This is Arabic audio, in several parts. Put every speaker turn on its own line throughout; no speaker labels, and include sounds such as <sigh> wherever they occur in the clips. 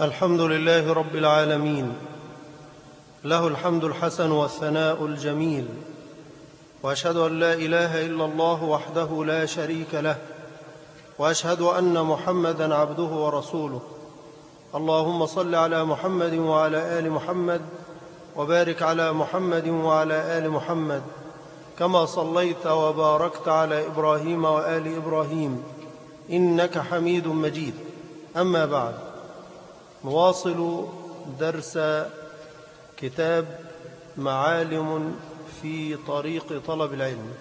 الحمد لله رب العالمين. له الحمد الحسن والثناء الجميل. وأشهد أن لا إله إلا الله وحده لا شريك له. وأشهد أن محمدا عبده ورسوله. اللهم صل على محمد وعلى آل محمد وبارك على محمد وعلى آل محمد كما صليت وباركت على إبراهيم وآل إبراهيم. إنك حميد مجيد. أما بعد. نواصل درس كتاب معالم في طريق طلب العلم.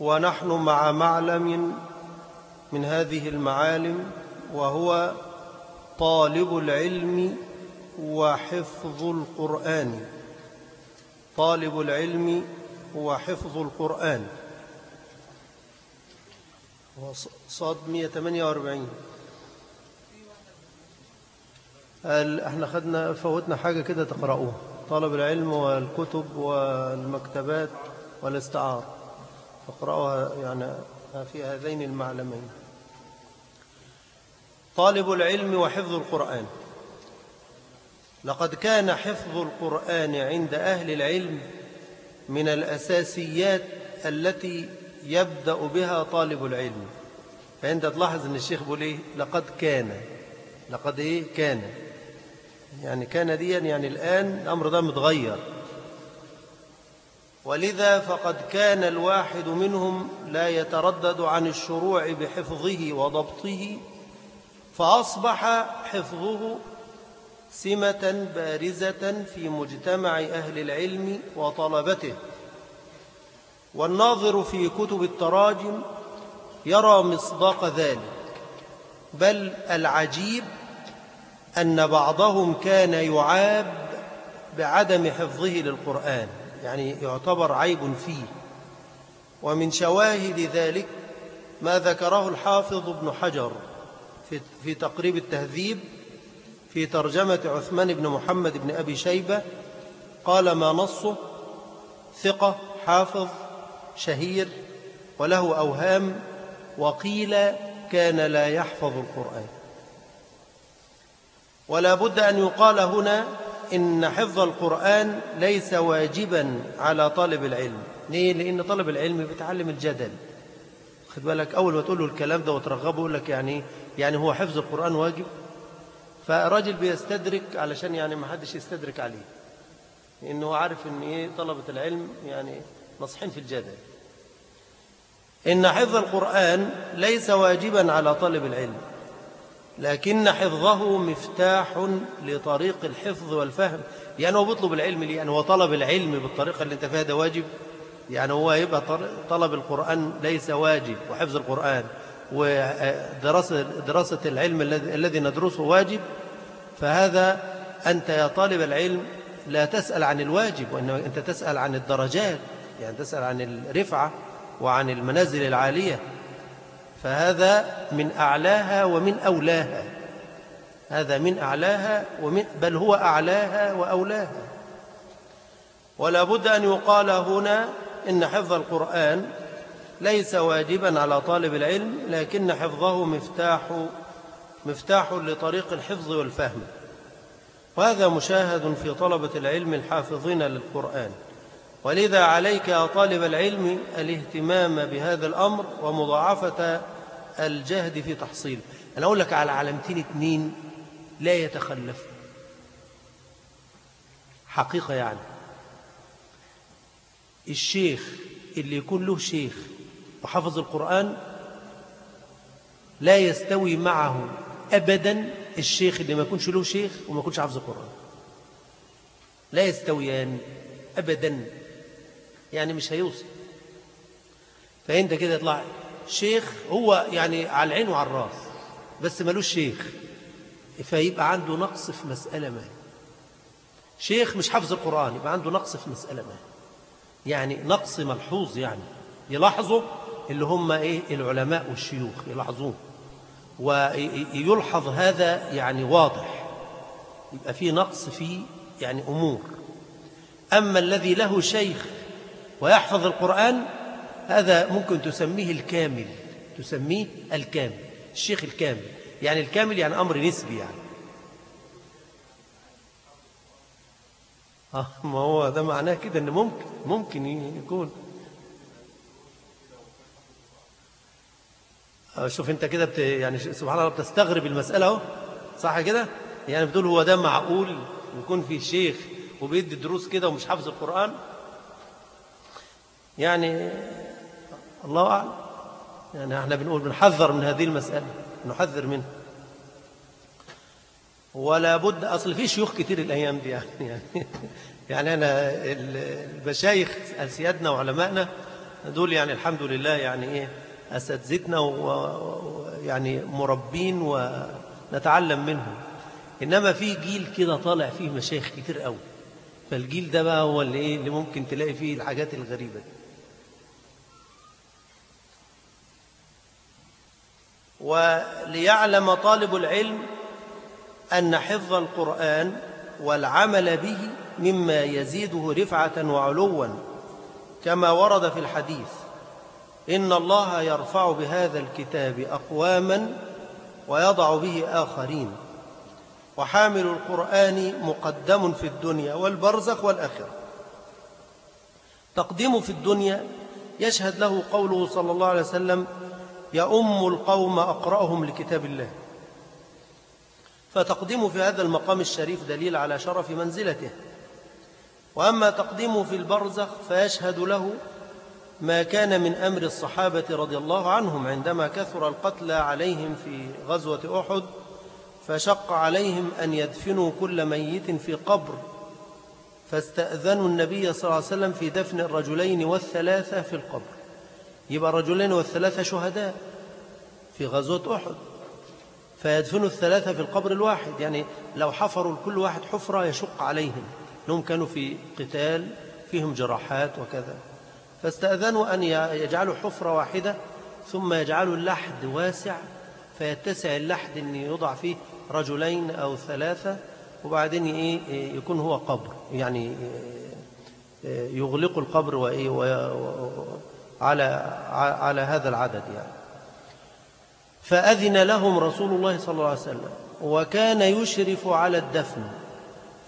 ونحن مع معلم من هذه المعالم وهو طالب العلم وحفظ القرآن. طالب العلم وحفظ القرآن. صاد 148 قال إحنا خدنا فوتنا حاجة كده تقرأوها. طلب العلم والكتب والمكتبات والاستعار. فاقرأوها يعني في هذين المعلمين. طالب العلم وحفظ القرآن. لقد كان حفظ القرآن عند أهل العلم من الأساسيات التي يبدأ بها طالب العلم. فأنت تلاحظ أن الشيخ بيقول إيه؟ لقد كان. لقد إيه؟ كان. يعني كان ديا يعني الآن الأمر ده متغير. ولذا فقد كان الواحد منهم لا يتردد عن الشروع بحفظه وضبطه فأصبح حفظه سمة بارزة في مجتمع أهل العلم وطلبته. والناظر في كتب التراجم يرى مصداق ذلك بل العجيب أن بعضهم كان يعاب بعدم حفظه للقرآن يعني يعتبر عيب فيه. ومن شواهد ذلك ما ذكره الحافظ ابن حجر في, تقريب التهذيب في ترجمة عثمان بن محمد بن أبي شيبة قال ما نصه؟ ثقة حافظ شهير وله أوهام وقيل كان لا يحفظ القرآن. ولا بد أن يقال هنا إن حفظ القرآن ليس واجبا على طالب العلم. ليه؟ لأن طالب العلم بيتعلم الجدل. خد بالك أول ما تقول له الكلام ده وترغبه يقول لك يعني يعني هو حفظ القرآن واجب؟ فراجل بيستدرك علشان يعني ما حدش يستدرك عليه. لأنه عارف إن إيه طلبة العلم يعني نصحين في الجدل. إن حفظ القرآن ليس واجبا على طالب العلم. لكن حفظه مفتاح لطريق الحفظ والفهم. يعني هو بيطلب العلم ليه؟ يعني هو طلب العلم بالطريقة اللي انت فيها ده واجب؟ يعني هو يبقى طلب القرآن ليس واجب وحفظ القرآن ودراسة دراسة العلم الذي ندرسه واجب فهذا أنت يا طالب العلم لا تسأل عن الواجب وإنما أنت تسأل عن الدرجات يعني تسأل عن الرفعة وعن المنازل العالية. فهذا من أعلاها ومن أولاها. هذا من أعلاها ومن بل هو أعلاها وأولاها. ولا بد أن يقال هنا إن حفظ القرآن ليس واجبا على طالب العلم لكن حفظه مفتاح مفتاح لطريق الحفظ والفهم. وهذا مشاهد في طلبة العلم الحافظين للقرآن. ولذا عليك يا طالب العلم الاهتمام بهذا الأمر ومضاعفة الجهد في تحصيله أنا أقول لك على علامتين اتنين لا يتخلفوا حقيقة يعني. الشيخ اللي يكون له شيخ وحفظ القرآن لا يستوي معه أبدا الشيخ اللي ما يكونش له شيخ وما يكونش حافظ القرآن. لا يستويان أبدا. يعني مش هيوصل. فأنت كده يطلع شيخ هو يعني على العين وعلى الراس بس ملوش شيخ. فيبقى عنده نقص في مسألة ما. شيخ مش حافظ القرآن يبقى عنده نقص في مسألة ما. يعني نقص ملحوظ يعني. يلاحظوا اللي هم إيه؟ العلماء والشيوخ يلاحظوه. ويلحظ هذا يعني واضح. يبقى فيه نقص في يعني أمور. أما الذي له شيخ ويحفظ القرآن هذا ممكن تسميه الكامل تسميه الكامل الشيخ الكامل. يعني الكامل يعني أمر نسبي يعني. آه ما هو ده معناه كده إن ممكن ممكن يكون. آه، شوف أنت كده بت يعني سبحان الله بتستغرب المسألة أهو. صح كده؟ يعني بتقول هو ده معقول يكون في شيخ وبيدي دروس كده ومش حافظ القرآن؟ يعني الله أعلم. يعني إحنا بنقول بنحذر من هذه المسألة نحذر منها. ولا بد أصل في شيوخ كتير الأيام دي يعني. يعني, <laughs> يعني أنا المشايخ أسيادنا وعلمائنا دول يعني الحمد لله يعني إيه أساتذتنا ويعني مربين ونتعلم منهم. إنما في جيل كده طالع فيه مشايخ كتير قوي فالجيل ده بقى هو اللي, إيه اللي ممكن تلاقي فيه الحاجات الغريبة دي. وليعلم طالب العلم أن حفظ القرآن والعمل به مما يزيده رفعة وعلوا كما ورد في الحديث إن الله يرفع بهذا الكتاب أقواما ويضع به آخرين وحامل القرآن مقدم في الدنيا والبرزخ والآخرة. تقديم في الدنيا يشهد له قوله صلى الله عليه وسلم يؤم القوم أقرأهم لكتاب الله. فتقديمه في هذا المقام الشريف دليل على شرف منزلته. وأما تقديمه في البرزخ فيشهد له ما كان من أمر الصحابة رضي الله عنهم عندما كثر القتلى عليهم في غزوة أحد فشق عليهم أن يدفنوا كل ميت في قبر. فاستأذنوا النبي صلى الله عليه وسلم في دفن الرجلين والثلاثة في القبر. يبقى الرجلين والثلاثة شهداء في غزوة أحد. فيدفنوا الثلاثة في القبر الواحد. يعني لو حفروا لكل واحد حفرة يشق عليهم. لهم كانوا في قتال فيهم جراحات وكذا. فاستأذنوا أن يجعلوا حفرة واحدة ثم يجعلوا اللحد واسع. فيتسع اللحد أن يوضع فيه رجلين أو ثلاثة وبعدين إيه يكون هو قبر. يعني يغلق القبر وإيه على على هذا العدد يعني. فأذن لهم رسول الله صلى الله عليه وسلم وكان يشرف على الدفن.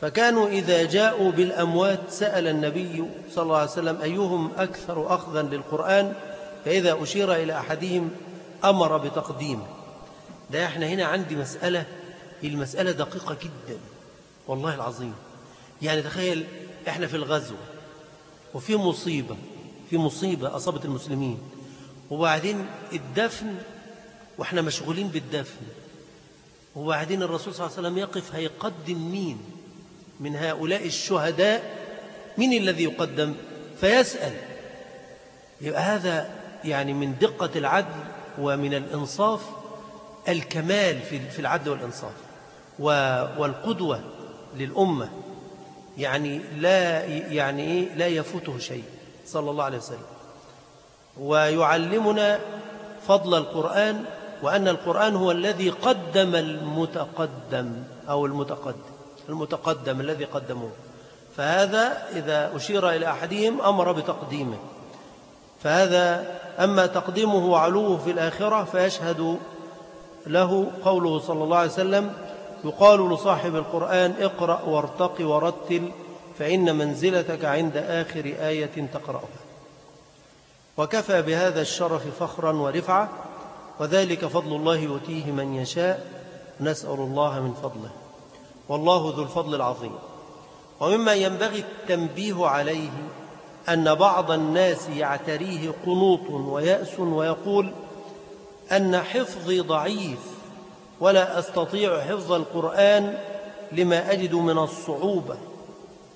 فكانوا إذا جاءوا بالأموات سأل النبي صلى الله عليه وسلم أيهم أكثر أخذا للقرآن؟ فإذا أشير إلى أحدهم أمر بتقديمه ده إحنا هنا عندي مسألة المسألة دقيقة جدا والله العظيم. يعني تخيل إحنا في الغزو وفي مصيبة في مصيبة أصابت المسلمين. وبعدين الدفن وإحنا مشغولين بالدفن. وبعدين الرسول صلى الله عليه وسلم يقف هيقدم مين؟ من هؤلاء الشهداء. مين الذي يقدم؟ فيسأل. يبقى هذا يعني من دقة العدل ومن الإنصاف الكمال في العدل والإنصاف. والقدوة للأمة. يعني لا يعني إيه؟ لا يفوته شيء. صلى الله عليه وسلم. ويعلمنا فضل القرآن وأن القرآن هو الذي قدم المتقدم أو المتقدم المتقدم الذي قدموه. فهذا إذا أشير إلى أحدهم أمر بتقديمه. فهذا أما تقديمه وعلوه في الآخرة فيشهد له قوله صلى الله عليه وسلم يقال لصاحب القرآن اقرأ وارتق ورتل فإن منزلتك عند آخر آية تقرأها. وكفى بهذا الشرف فخرا ورفعة وذلك فضل الله يؤتيه من يشاء. نسأل الله من فضله. والله ذو الفضل العظيم. ومما ينبغي التنبيه عليه أن بعض الناس يعتريه قنوط ويأس ويقول أن حفظي ضعيف ولا أستطيع حفظ القرآن لما أجد من الصعوبة.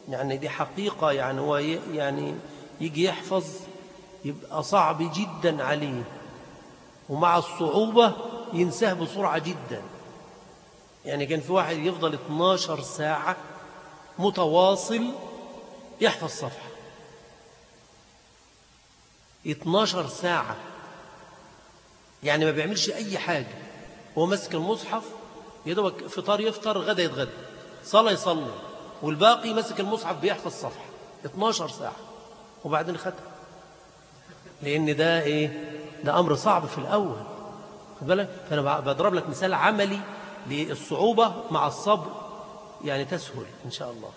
يعني دي حقيقة يعني هو يعني يجي يحفظ يبقى صعب جدا عليه. ومع الصعوبة ينساه بسرعة جدا. يعني كان في واحد يفضل 12 ساعة متواصل يحفظ صفحة. 12 ساعة. يعني ما بيعملش أي حاجة. هو ماسك المصحف يدوك فطار يفطر غدا يتغدى. صلاة يصلي. والباقي ماسك المصحف بيحفظ صفحة 12 ساعة. وبعدين ختم. لأن ده إيه؟ ده أمر صعب في الأول. بالك؟ فأنا بضرب لك مثال عملي للصعوبة مع الصبر. يعني تسهل إن شاء الله.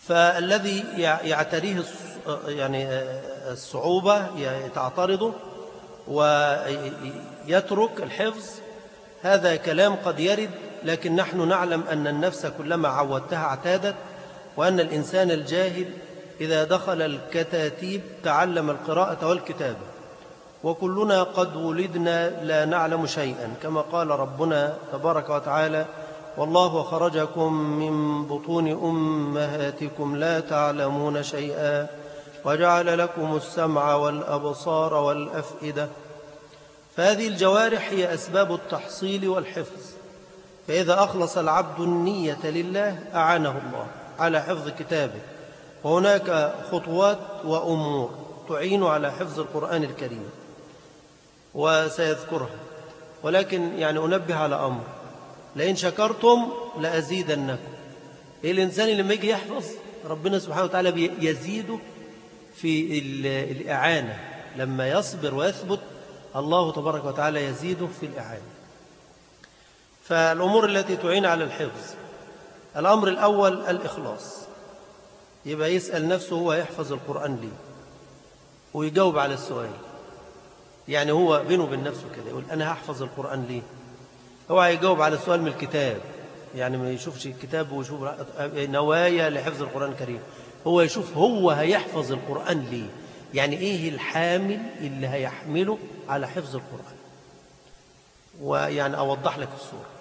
فالذي يعتريه يعني الصعوبة تعترضه ويترك الحفظ. هذا كلام قد يرد لكن نحن نعلم أن النفس كلما عودتها اعتادت وأن الإنسان الجاهل إذا دخل الكتاتيب تعلم القراءة والكتابة. وكلنا قد ولدنا لا نعلم شيئا. كما قال ربنا تبارك وتعالى والله خرجكم من بطون أمهاتكم لا تعلمون شيئا وجعل لكم السمع والأبصار والأفئدة. فهذه الجوارح هي أسباب التحصيل والحفظ. فإذا أخلص العبد النية لله أعانه الله على حفظ كتابه. وهناك خطوات وأمور تعين على حفظ القرآن الكريم وسيذكرها. ولكن يعني أنبه على أمر لئن شكرتم لأزيدنكم. إيه الإنسان لما يجي يحفظ؟ ربنا سبحانه وتعالى يزيده في الإعانة. لما يصبر ويثبت الله تبارك وتعالى يزيده في الإعانة. فالأمور التي تعين على الحفظ. الأمر الأول الإخلاص. يبقى يسأل نفسه هو يحفظ القرآن ليه؟ ويجاوب على السؤال. يعني هو بينه وبين نفسه كده يقول أنا هحفظ القرآن ليه؟ هو هيجاوب على السؤال من الكتاب. يعني ما يشوفش الكتاب ويشوف نوايا لحفظ القرآن الكريم. هو يشوف هو هيحفظ القرآن ليه؟ يعني إيه الحامل اللي هيحمله على حفظ القرآن؟ ويعني أوضح لك الصورة.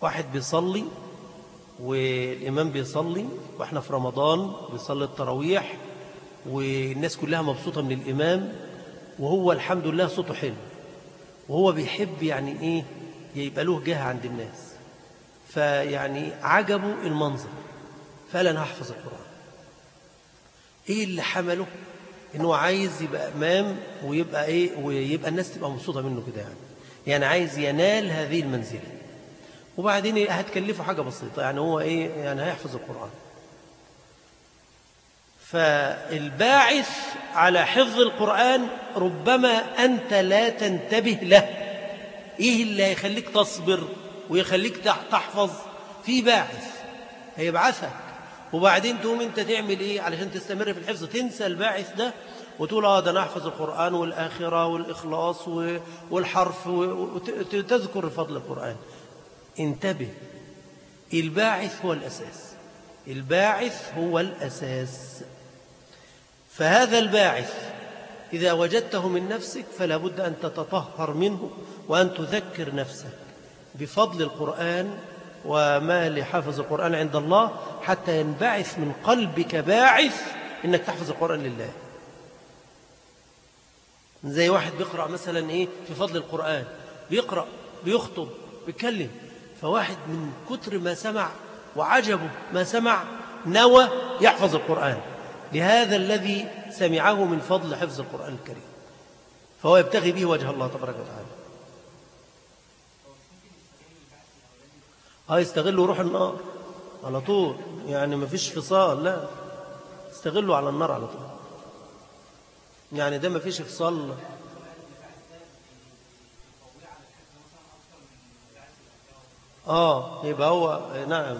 واحد بيصلي والإمام بيصلي وإحنا في رمضان بيصلي التراويح والناس كلها مبسوطة من الإمام وهو الحمد لله صوته حلو وهو بيحب يعني إيه يبقى له جهة عند الناس فيعني عجبه المنظر فقال أنا هحفظ القرآن. إيه اللي حمله؟ إنه عايز يبقى إمام ويبقى إيه ويبقى الناس تبقى مبسوطة منه كده يعني. يعني عايز ينال هذه المنزلة. وبعدين هتكلفه حاجة بسيطة. يعني هو إيه يعني هيحفظ القرآن. فالباعث على حفظ القرآن ربما أنت لا تنتبه له. إيه اللي هيخليك تصبر ويخليك تحفظ؟ في باعث هيبعثك. وبعدين تقوم أنت تعمل إيه؟ علشان تستمر في الحفظ. تنسى الباعث ده وتقول آه ده أنا أحفظ القرآن والآخرة والإخلاص والحرف وتذكر فضل القرآن. انتبه. الباعث هو الأساس. الباعث هو الأساس. فهذا الباعث إذا وجدته من نفسك فلا بد أن تتطهر منه وأن تذكر نفسك بفضل القرآن وما لحافظ القرآن عند الله حتى ينبعث من قلبك باعث إنك تحفظ القرآن لله. زي واحد بيقرأ مثلا إيه؟ في فضل القرآن. بيقرأ بيخطب بيتكلم فواحد من كتر ما سمع وعجبه ما سمع نوى يحفظ القرآن. لهذا الذي سمعه من فضل حفظ القرآن الكريم. فهو يبتغي به وجه الله تبارك وتعالى. آه يستغلوا روح النار على طول. يعني ما فيش فصال لا. استغلوا على النار على طول. يعني ده ما فيش افصال آه يبقى هو نعم.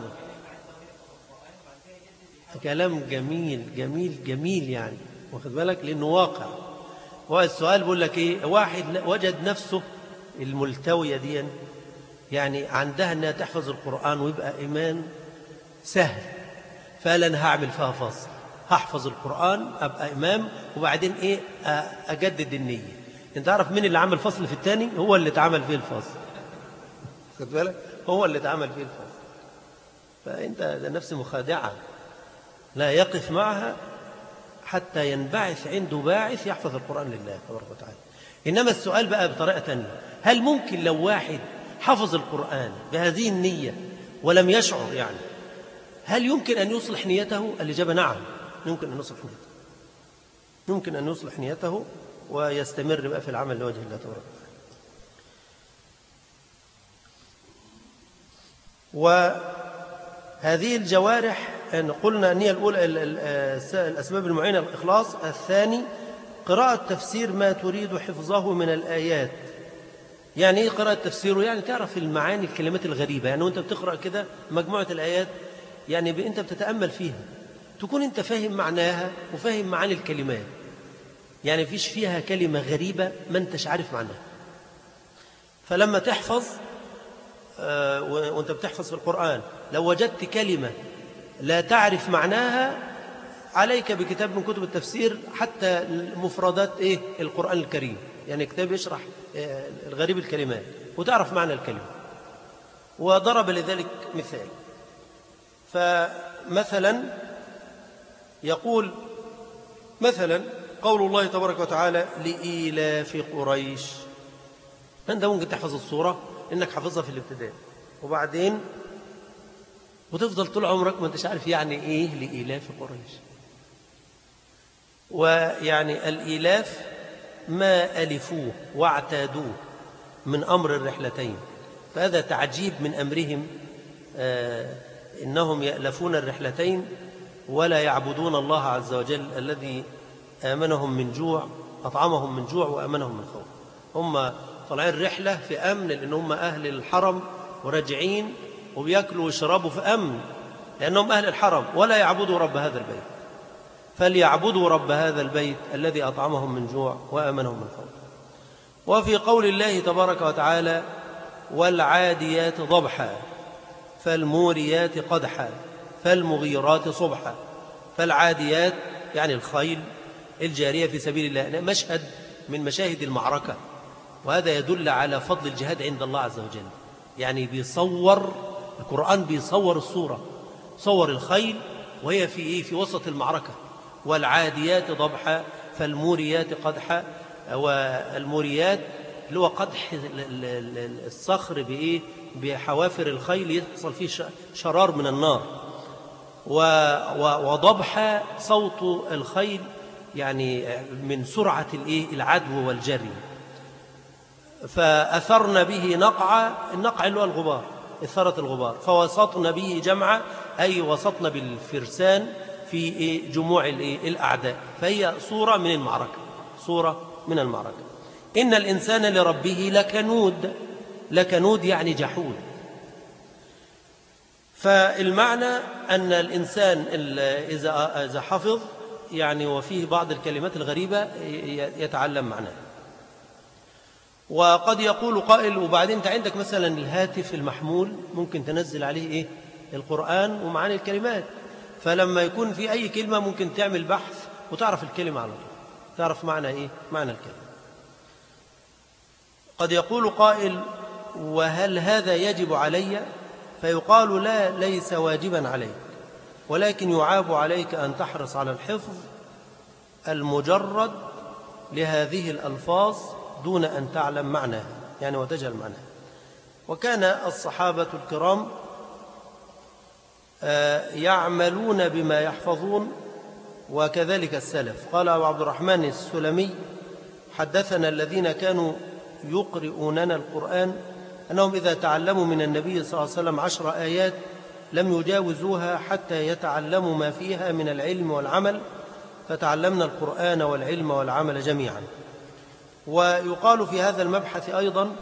كلام جميل جميل جميل يعني واخد بالك؟ لأنه واقع. والسؤال بيقول لك إيه؟ واحد وجد نفسه الملتوية دي يعني عندها إنها تحفظ القرآن ويبقى إيمان سهل. فقال أنا هعمل فيها فصل. هحفظ القرآن أبقى إمام وبعدين إيه؟ أجدد النية. أنت عارف مين اللي عمل فصل في الثاني هو اللي اتعمل فيه الفصل. خد بالك؟ هو اللي اتعمل فيه الفصل فأنت نفس مخادعة. لا يقف معها حتى ينبعث عنده باعث يحفظ القرآن لله تبارك وتعالى. إنما السؤال بقى بطريقة تانية. هل ممكن لو واحد حفظ القرآن بهذه النية ولم يشعر يعني هل يمكن أن يصلح نيته؟ الإجابة نعم يمكن أن يصلح نيته. يمكن أن يصلح نيته ويستمر بقى في العمل لوجه الله تبارك وهذه الجوارح أن قلنا أن هي الأولى الأسباب المعينة الإخلاص. الثاني قراءة تفسير ما تريد حفظه من الآيات. يعني إيه قراءة تفسيره؟ يعني تعرف المعاني الكلمات الغريبة. يعني وأنت بتقرأ كده مجموعة الآيات يعني أنت بتتأمل فيها. تكون أنت فاهم معناها وفاهم معاني الكلمات. يعني فيش فيها كلمة غريبة ما أنتش عارف معناها. فلما تحفظ آه، وانت بتحفظ في القرآن لو وجدت كلمة لا تعرف معناها عليك بكتاب من كتب التفسير حتى مفردات إيه؟ القرآن الكريم. يعني كتاب يشرح آه، الغريب الكلمات وتعرف معنى الكلمة. وضرب لذلك مثال. فمثلا يقول مثلا قول الله تبارك وتعالى لإيلاف قريش. أنت ممكن تحفظ الصورة؟ إنك حافظها في الابتداء. وبعدين وتفضل طول عمرك ما أنتش عارف يعني إيه لإيلاف قريش. ويعني الإيلاف ما ألفوه واعتادوه من أمر الرحلتين. فهذا تعجيب من أمرهم آه إنهم يألفون الرحلتين ولا يعبدون الله عز وجل الذي آمنهم من جوع أطعمهم من جوع وأمنهم من خوف. هم طالعين رحلة في أمن لأن هم أهل الحرم وراجعين وبياكلوا ويشربوا في أمن لأنهم أهل الحرم ولا يعبدوا رب هذا البيت. فليعبدوا رب هذا البيت الذي أطعمهم من جوع وأمنهم من خوف. وفي قول الله تبارك وتعالى والعاديات ضبحا فالموريات قدحا فالمغيرات صبحا. فالعاديات يعني الخيل الجارية في سبيل الله مشهد من مشاهد المعركة. وهذا يدل على فضل الجهاد عند الله عز وجل. يعني بيصور القرآن بيصور الصورة صور الخيل وهي في إيه؟ في وسط المعركة. والعاديات ضبحا فالموريات قدحا والموريات اللي هو قدح الصخر بإيه؟ بحوافر الخيل يحصل فيه شرار من النار. وضبح صوت الخيل يعني من سرعة العدو والجري. فأثرن به نقع النقع اللي هو الغبار إثارة الغبار. فوسطن به جمع أي وسطن بالفرسان في جموع الأعداء. فهي صورة من المعركة صورة من المعركة. إن الإنسان لربه لكنود لكنود يعني جحود. فالمعنى أن الإنسان إذا حفظ يعني وفيه بعض الكلمات الغريبة يتعلم معناها وقد يقول قائل وبعدين انت عندك مثلا الهاتف المحمول ممكن تنزل عليه إيه؟ القرآن ومعاني الكلمات. فلما يكون في أي كلمة ممكن تعمل بحث وتعرف الكلمة على طول. تعرف معنى إيه؟ معنى الكلمة. قد يقول قائل وهل هذا يجب علي؟ فيقال لا ليس واجبا عليك. ولكن يعاب عليك أن تحرص على الحفظ المجرد لهذه الألفاظ دون أن تعلم معناها يعني وتجهل معناها وكان الصحابة الكرام آه، يعملون بما يحفظون وكذلك السلف. قال أبو عبد الرحمن السلمي حدثنا الذين كانوا يقرؤوننا القرآن أنهم إذا تعلموا من النبي صلى الله عليه وسلم عشر آيات لم يجاوزوها حتى يتعلموا ما فيها من العلم والعمل فتعلمنا القرآن والعلم والعمل جميعا. ويقال في هذا المبحث أيضا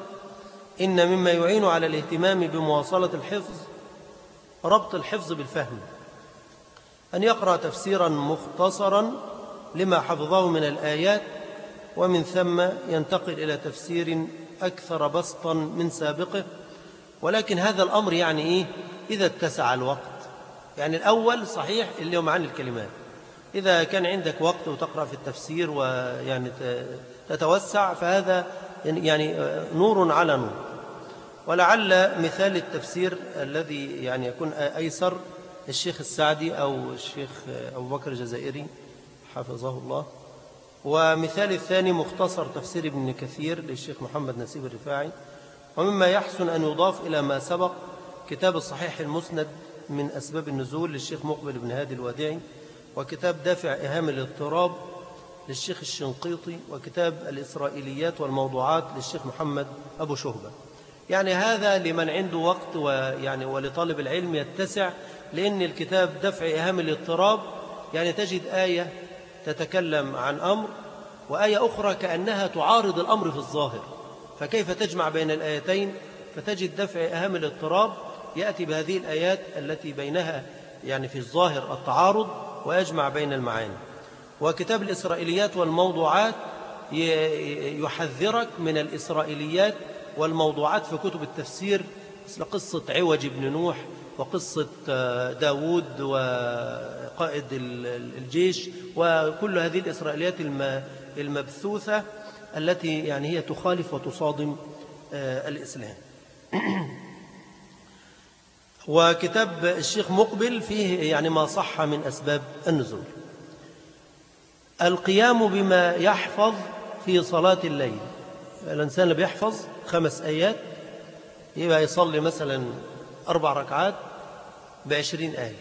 إن مما يعين على الاهتمام بمواصلة الحفظ ربط الحفظ بالفهم أن يقرأ تفسيرا مختصرا لما حفظه من الآيات ومن ثم ينتقل إلى تفسير أكثر بسطا من سابقه. ولكن هذا الأمر يعني إيه؟ إذا اتسع الوقت. يعني الأول صحيح اللي هو معاني الكلمات. إذا كان عندك وقت وتقرأ في التفسير ويعني تتوسع فهذا يعني نور على نور. ولعل مثال التفسير الذي يعني يكون أيسر الشيخ السعدي أو الشيخ أبو بكر الجزائري حفظه الله. ومثال الثاني مختصر تفسير ابن كثير للشيخ محمد نسيب الرفاعي. ومما يحسن أن يضاف إلى ما سبق كتاب الصحيح المسند من أسباب النزول للشيخ مقبل بن هادي الوادعي وكتاب دافع إهام الاضطراب للشيخ الشنقيطي وكتاب الإسرائيليات والموضوعات للشيخ محمد أبو شهبة. يعني هذا لمن عنده وقت ويعني ولطالب العلم يتسع لأن الكتاب دفع إهام الاضطراب. يعني تجد آية تتكلم عن أمر وآية أخرى كأنها تعارض الأمر في الظاهر. فكيف تجمع بين الآيتين؟ فتجد دفع أهم الاضطراب. يأتي بهذه الآيات التي بينها يعني في الظاهر التعارض ويجمع بين المعاني. وكتاب الإسرائيليات والموضوعات يحذرك من الإسرائيليات والموضوعات في كتب التفسير مثل قصة عوج بن نوح وقصة آه، داود وقائد الجيش وكل هذه الإسرائيليات المبثوثة التي يعني هي تخالف وتصادم آه، الإسلام. <clears throat> وكتاب الشيخ مقبل فيه يعني ما صح من أسباب النزول. القيام بما يحفظ في صلاة الليل. الإنسان اللي بيحفظ خمس آيات يبقى يصلي مثلا أربع ركعات بعشرين آية.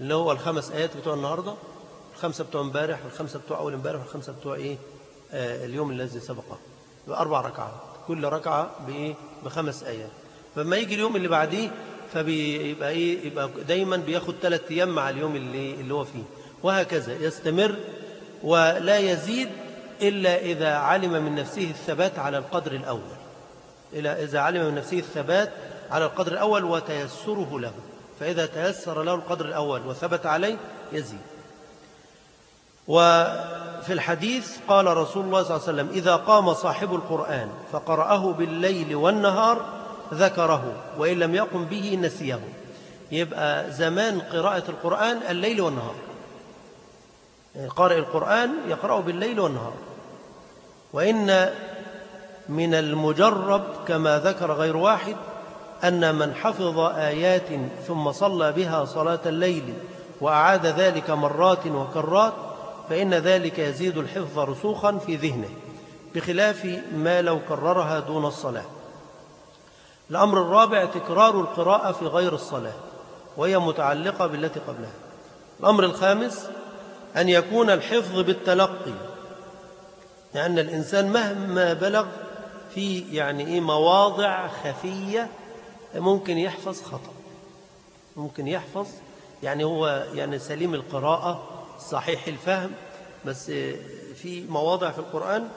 اللي هو الخمس آيات بتوع النهاردة الخمسة بتوع امبارح والخمسة بتوع أول امبارح والخمسة بتوع إيه؟ آه اليوم الذي سبقه. بأربع ركعات. كل ركعة بإيه؟ بخمس آيات. فما يجي اليوم اللي بعديه فبيبقى إيه؟ يبقى دايما بياخد ثلاث أيام مع اليوم اللي, اللي هو فيه. وهكذا. يستمر ولا يزيد إلا إذا علم من نفسه الثبات على القدر الأول. إلا إذا علم من نفسه الثبات على القدر الأول وتيسره له. فإذا تيسر له القدر الأول وثبت عليه يزيد. وفي الحديث قال رسول الله صلى الله عليه وسلم إذا قام صاحب القرآن فقرأه بالليل والنهار ذكره وإن لم يقم به نسيه. يبقى زمان قراءة القرآن الليل والنهار. قارئ القرآن يقرأه بالليل والنهار. وإن من المجرب كما ذكر غير واحد أن من حفظ آيات ثم صلى بها صلاة الليل وأعاد ذلك مرات وكرات فإن ذلك يزيد الحفظ رسوخا في ذهنه بخلاف ما لو كررها دون الصلاة. الأمر الرابع تكرار القراءة في غير الصلاة وهي متعلقة بالتي قبلها. الأمر الخامس أن يكون الحفظ بالتلقي لأن الإنسان مهما بلغ في يعني إيه مواضع خفية ممكن يحفظ خطأ ممكن يحفظ يعني هو يعني سليم القراءة صحيح الفهم بس في مواضع في القرآن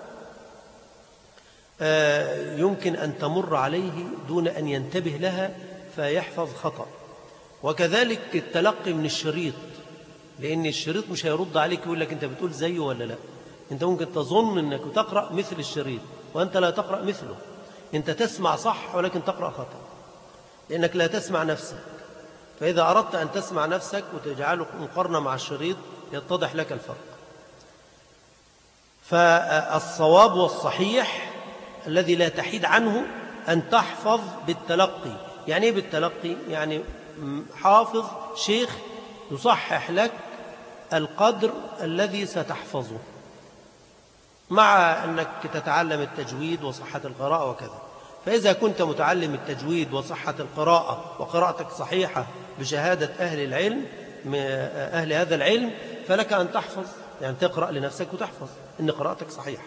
آه، يمكن أن تمر عليه دون أن ينتبه لها فيحفظ خطأ. وكذلك التلقي من الشريط لأن الشريط مش هيرد عليك يقول لك أنت بتقول زيه ولا لا. أنت ممكن تظن أنك تقرأ مثل الشريط وأنت لا تقرأ مثله. أنت تسمع صح ولكن تقرأ خطأ. لأنك لا تسمع نفسك. فإذا أردت أن تسمع نفسك وتجعله مقارنة مع الشريط يتضح لك الفرق. فالصواب والصحيح الذي لا تحيد عنه أن تحفظ بالتلقي. يعني إيه بالتلقي؟ يعني حافظ شيخ يصحح لك القدر الذي ستحفظه مع أنك تتعلم التجويد وصحة القراءة وكذا. فإذا كنت متعلم التجويد وصحة القراءة وقراءتك صحيحة بشهادة أهل العلم أهل هذا العلم فلك أن تحفظ يعني تقرأ لنفسك وتحفظ إن قراءتك صحيحة.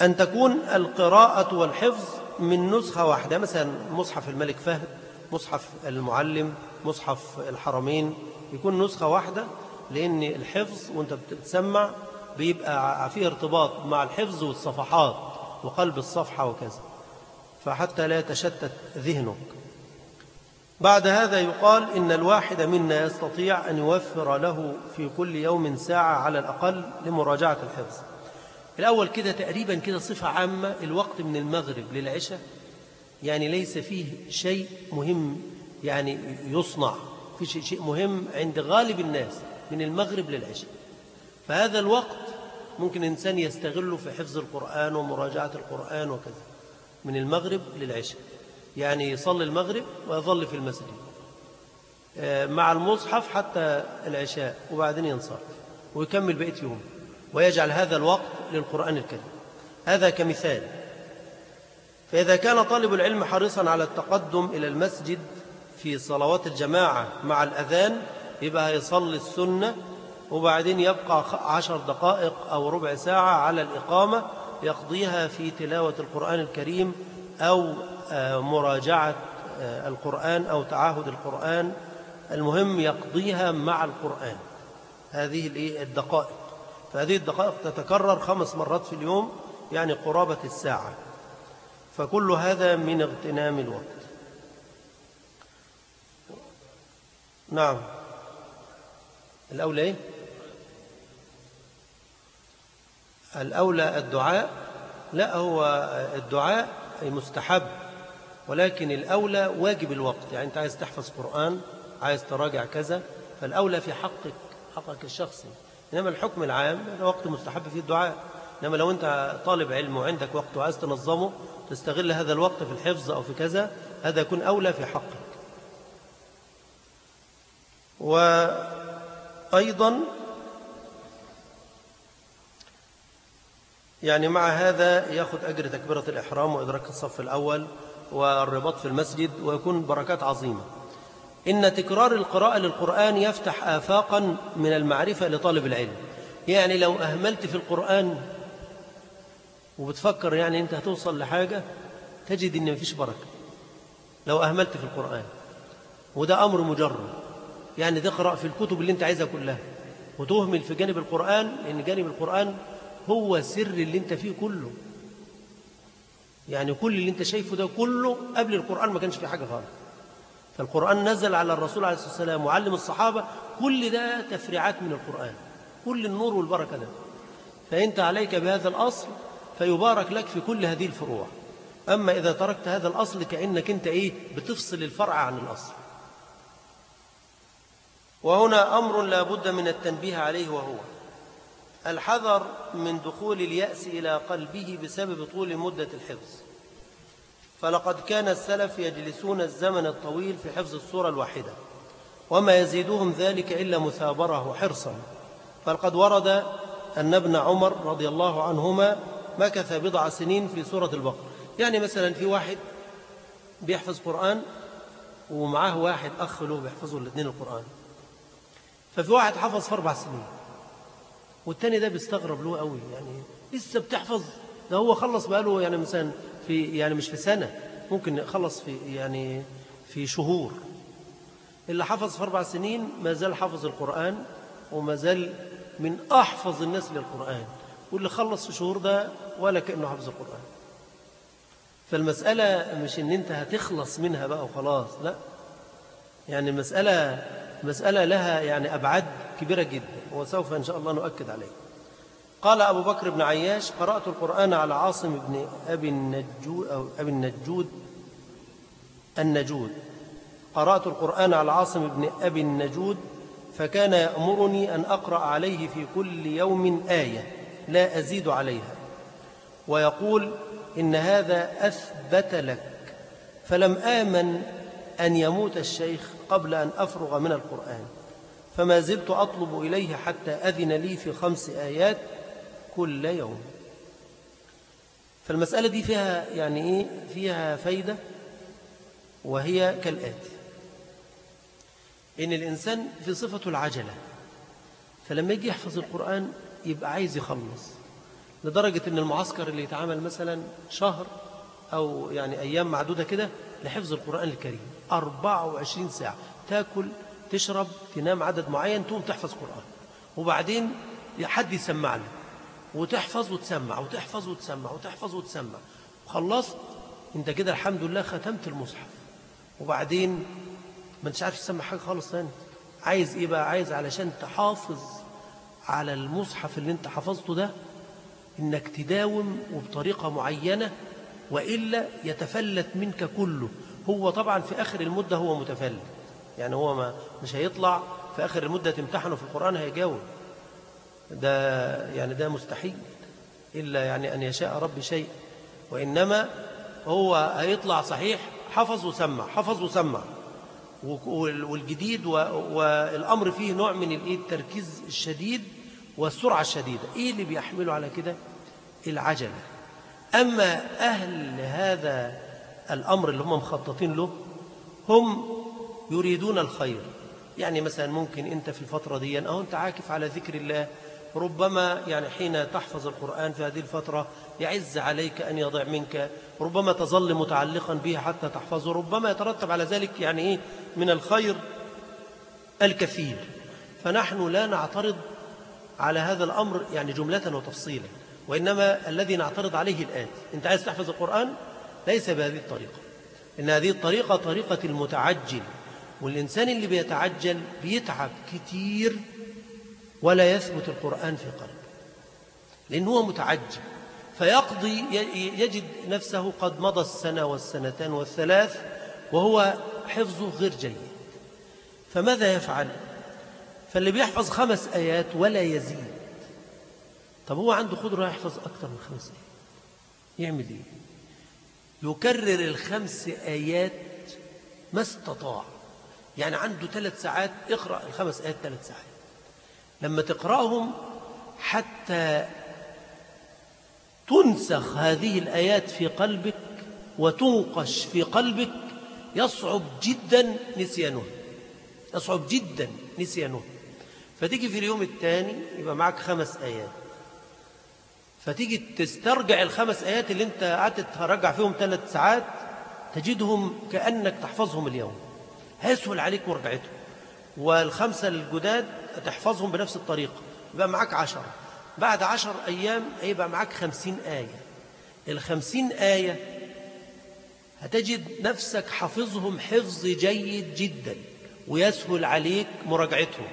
أن تكون القراءة والحفظ من نسخة واحدة مثلا مصحف الملك فهد مصحف المعلم مصحف الحرمين يكون نسخة واحدة لأن الحفظ وأنت بتسمع بيبقى فيه ارتباط مع الحفظ والصفحات وقلب الصفحة وكذا. فحتى لا يتشتت ذهنك. بعد هذا يقال إن الواحد منا يستطيع أن يوفر له في كل يوم ساعة على الأقل لمراجعة الحفظ. الأول كده تقريبا كده صفة عامة الوقت من المغرب للعشاء. يعني ليس فيه شيء مهم يعني يصنع. في شيء مهم عند غالب الناس من المغرب للعشاء. فهذا الوقت ممكن إنسان يستغله في حفظ القرآن ومراجعة القرآن وكذا. من المغرب للعشاء. يعني يصلي المغرب ويظل في المسجد. آه، مع المصحف حتى العشاء وبعدين ينصرف ويكمل بقية يوم ويجعل هذا الوقت للقرآن الكريم. هذا كمثال. فإذا كان طالب العلم حريصا على التقدم إلى المسجد في صلوات الجماعة مع الأذان يبقى يصلي السنة وبعدين يبقى عشر دقائق أو ربع ساعة على الإقامة يقضيها في تلاوة القرآن الكريم أو آه، مراجعة آه، القرآن أو تعاهد القرآن. المهم يقضيها مع القرآن. هذه الدقائق. فهذه الدقائق تتكرر خمس مرات في اليوم يعني قرابة الساعة. فكل هذا من اغتنام الوقت. نعم. الأولى إيه؟ الأولى الدعاء. لا هو الدعاء مستحب ولكن الأولى واجب الوقت. يعني أنت عايز تحفظ قرآن عايز تراجع كذا فالأولى في حقك حقك الشخصي. إنما الحكم العام وقت مستحب فيه الدعاء. إنما لو أنت طالب علم وعندك وقت وعايز تنظمه تستغل هذا الوقت في الحفظ أو في كذا هذا يكون أولى في حقك. وأيضا يعني مع هذا يأخذ أجر تكبيرة الإحرام وإدراك الصف الأول والرباط في المسجد ويكون بركات عظيمة. إن تكرار القراءة للقرآن يفتح آفاقا من المعرفة لطالب العلم. يعني لو أهملت في القرآن وبتفكر يعني أنت هتوصل لحاجة تجد أن مفيش بركة. لو أهملت في القرآن وده أمر مجرد. يعني تقرأ في الكتب اللي أنت عايزها كلها. وتهمل في جانب القرآن لأن جانب القرآن هو سر اللي أنت فيه كله. يعني كل اللي أنت شايفه ده كله قبل القرآن ما كانش فيه حاجة خالص. فالقرآن نزل على الرسول عليه الصلاة والسلام وعلم الصحابة كل ده تفريعات من القرآن. كل النور والبركة ده. فأنت عليك بهذا الأصل فيبارك لك في كل هذه الفروع. أما إذا تركت هذا الأصل كأنك أنت إيه؟ بتفصل الفرع عن الأصل. وهنا أمر لا بد من التنبيه عليه وهو الحذر من دخول اليأس إلى قلبه بسبب طول مدة الحفظ. فلقد كان السلف يجلسون الزمن الطويل في حفظ السورة الواحدة وما يزيدهم ذلك إلا مثابرة وحرصا. فلقد ورد أن ابن عمر رضي الله عنهما مكث بضع سنين في سورة البقرة. يعني مثلا في واحد بيحفظ قرآن ومعاه واحد أخ له بيحفظوا الاثنين القرآن. ففي واحد حفظ في أربع سنين والتاني ده بيستغرب له قوي يعني لسه بتحفظ؟ ده هو خلص بقاله يعني مثلا في يعني مش في سنة ممكن خلص في يعني في شهور. اللي حفظ في أربع سنين ما زال حفظ القرآن وما زال من أحفظ الناس للقرآن واللي خلص في شهور ده ولا كأنه حفظ القرآن. فالمسألة مش إن أنت هتخلص منها بقى وخلاص لا. يعني المسألة مسألة لها يعني أبعاد كبيرة جدا وسوف إن شاء الله نؤكد عليه قال أبو بكر بن عياش قرأت القرآن على عاصم بن أبي النجود, أو أبي النجود النجود. قرأت القرآن على عاصم بن أبي النجود فكان يأمرني أن أقرأ عليه في كل يوم آية لا أزيد عليها. ويقول إن هذا أثبت لك. فلم آمن أن يموت الشيخ قبل أن أفرغ من القرآن. فما زلت أطلب إليه حتى أذن لي في خمس آيات كل يوم. فالمسألة دي فيها يعني إيه؟ فيها فايدة وهي كالآتي. إن الإنسان في صفة العجلة فلما يجي يحفظ القرآن يبقى عايز يخلص. لدرجة أن المعسكر اللي يتعامل مثلا شهر أو يعني أيام معدودة كده لحفظ القرآن الكريم. 24 ساعة. تاكل تشرب تنام عدد معين تقوم تحفظ قرآن. وبعدين حد يسمع لك وتحفظ وتسمع وتحفظ وتسمع وتحفظ وتسمع. وخلصت انت كده الحمد لله ختمت المصحف. وبعدين ما انتش عارف تسمع حاجة خالص ثاني عايز إيه بقى؟ عايز علشان تحافظ على المصحف اللي انت حفظته ده انك تداوم وبطريقة معينة وإلا يتفلت منك كله. هو طبعا في آخر المدة هو متفلت يعني هو ما مش هيطلع في آخر المدة تمتحنه في القرآن هيجاوب. ده يعني ده مستحيل. إلا يعني أن يشاء ربي شيء. وإنما هو هيطلع صحيح حفظ وسمع حفظ وسمع. والجديد والأمر فيه نوع من التركيز الشديد والسرعة الشديدة. إيه اللي بيحمله على كده؟ العجلة. أما أهل هذا الأمر اللي هم مخططين له هم يريدون الخير. يعني مثلا ممكن أنت في الفترة دي أو أنت عاكف على ذكر الله ربما يعني حين تحفظ القرآن في هذه الفترة يعز عليك أن يضع منك ربما تظل متعلقا به حتى تحفظه ربما يترتب على ذلك يعني إيه من الخير الكثير. فنحن لا نعترض على هذا الأمر يعني جملة وتفصيلا وإنما الذي نعترض عليه الآن. أنت عايز تحفظ القرآن؟ ليس بهذه الطريقة. إن هذه الطريقة طريقة المتعجل والإنسان اللي بيتعجل بيتعب كتير ولا يثبت القرآن في قلبه لأنه هو متعجل. فيقضي يجد نفسه قد مضى السنة والسنتان والثلاث وهو حفظه غير جيد. فماذا يفعل؟ فاللي بيحفظ خمس آيات ولا يزيد. طب هو عنده قدرة يحفظ أكثر من خمس آيات. يعمل إيه؟ يكرر الخمس آيات ما استطاع. يعني عنده ثلاث ساعات اقرأ الخمس آيات ثلاث ساعات. لما تقرأهم حتى تنسخ هذه الآيات في قلبك وتنقش في قلبك يصعب جدا نسيانه يصعب جدا نسيانه فتيجي في اليوم الثاني يبقى معك خمس آيات. فتيجي تسترجع الخمس آيات اللي انت قعدت ترجع فيهم ثلاث ساعات تجدهم كأنك تحفظهم اليوم. هيسهل عليك مراجعتهم والخمسة الجداد تحفظهم بنفس الطريقة. يبقى معك عشرة. بعد عشر أيام هيبقى معك خمسين آية. الخمسين آية هتجد نفسك حافظهم حفظ جيد جدا ويسهل عليك مراجعتهم.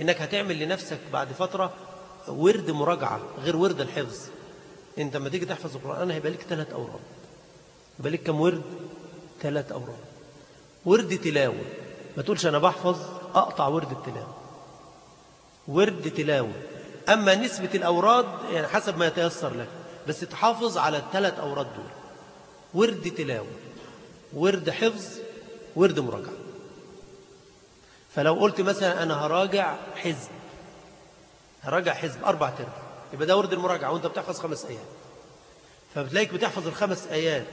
إنك هتعمل لنفسك بعد فترة ورد مراجعة غير ورد الحفظ. انت لما تيجي تحفظ القرآن هيبقى لك ثلاث أوراد يبقى لك كم ورد؟ ثلاث أوراد ورد تلاوة. ما تقولش أنا بحفظ أقطع ورد التلاوة. ورد تلاوة. أما نسبة الأوراد يعني حسب ما يتيسر لك بس تحافظ على الثلاث أوراد دول. ورد تلاوة ورد حفظ ورد مراجعة. فلو قلت مثلا أنا هراجع حزب هراجع حزب أربع تربع يبقى ده ورد المراجعة وانت بتحفظ خمس آيات فبتلاقيك بتحفظ الخمس آيات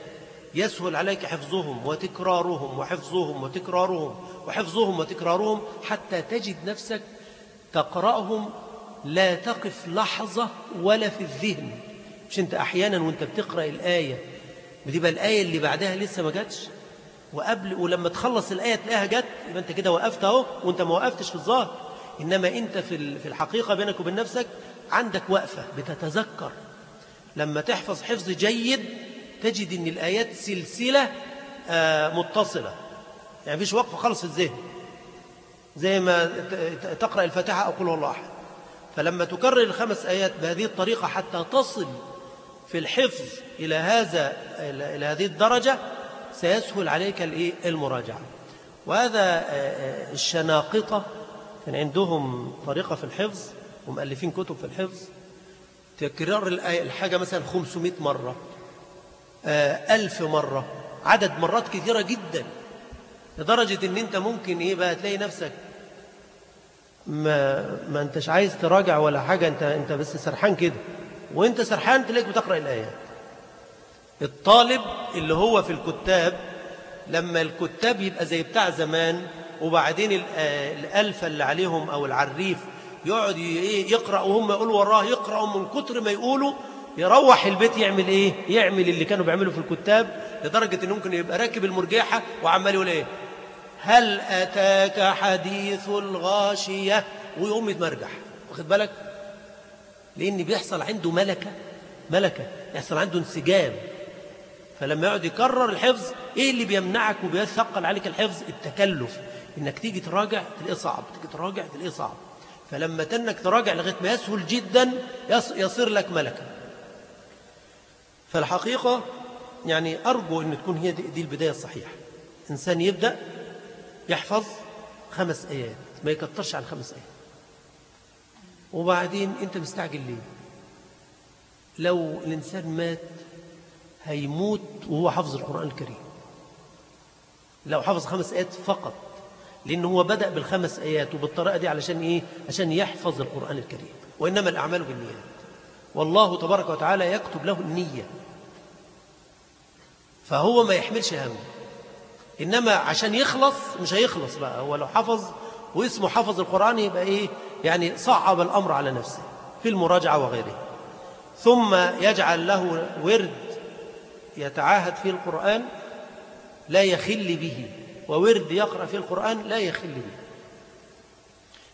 يسهل عليك حفظهم وتكرارهم وحفظهم وتكرارهم وحفظهم وتكرارهم حتى تجد نفسك تقرأهم لا تقف لحظة ولا في الذهن. مش انت أحيانا وانت بتقرأ الآية بتبقى الآية اللي بعدها لسه ما جاتش؟ وقبل ولما تخلص الآية تلاقيها جت يبقى انت كده وقفت أهو وانت ما وقفتش في الظاهر. إنما انت في في الحقيقة بينك وبين نفسك عندك وقفة بتتذكر. لما تحفظ حفظ جيد تجد إن الآيات سلسلة آه، متصلة. يعني فيش وقفة خالص في الذهن. زي ما تقرأ الفاتحة أو قل الله أحد. فلما تكرر الخمس آيات بهذه الطريقة حتى تصل في الحفظ إلى هذا إلى هذه الدرجة سيسهل عليك المراجعة. وهذا آه، آه، الشناقطة. كان عندهم طريقة في الحفظ. ومؤلفين كتب في الحفظ تكرار الآية الحاجة مثلا 500 مرة آه، ألف مرة عدد مرات كثيرة جدا لدرجة إن أنت ممكن إيه بقى تلاقي نفسك ما, ما أنتش عايز تراجع ولا حاجة أنت, أنت بس سرحان كده وأنت سرحان تلاقيك بتقرأ الآيات. الطالب اللي هو في الكتاب لما الكتاب يبقى زي بتاع زمان وبعدين الألفة اللي عليهم أو العريف يقعد يقرأ وهم يقولوا وراه يقرأوا من كتر ما يقولوا يروح البيت يعمل إيه؟ يعمل اللي كانوا بيعملوا في الكتاب لدرجة انه ممكن يبقى راكب المرجحة وعمال يقول إيه؟ هل أتاك حديث الغاشية؟ ويقوم يتمرجح. واخد بالك؟ لأن بيحصل عنده ملكة ملكة. يحصل عنده انسجام. فلما يقعد يكرر الحفظ إيه اللي بيمنعك وبيثقل عليك الحفظ؟ التكلف. إنك تيجي تراجع تلاقيه صعب تيجي تراجع تلاقيه صعب. فلما تنك تراجع لغاية ما يسهل جدا يصير لك ملكة. فالحقيقة يعني أرجو إن تكون هي دي البداية الصحيحة. إنسان يبدأ يحفظ خمس آيات ما يكترش عن خمس آيات. وبعدين أنت مستعجل ليه؟ لو الإنسان مات هيموت وهو حفظ القرآن الكريم. لو حفظ خمس آيات فقط لأنه هو بدأ بالخمس آيات وبالطريقة دي علشان إيه؟ عشان يحفظ القرآن الكريم. وإنما الأعمال بالنيات. والله تبارك وتعالى يكتب له النية. فهو ما يحملش هم. إنما عشان يخلص مش هيخلص بقى. هو لو حفظ واسمه حفظ القرآن يبقى إيه؟ يعني صعب الأمر على نفسه في المراجعة وغيره. ثم يجعل له ورد يتعاهد فيه القرآن لا يخل به. وورد يقرأ فيه القرآن لا يخل به.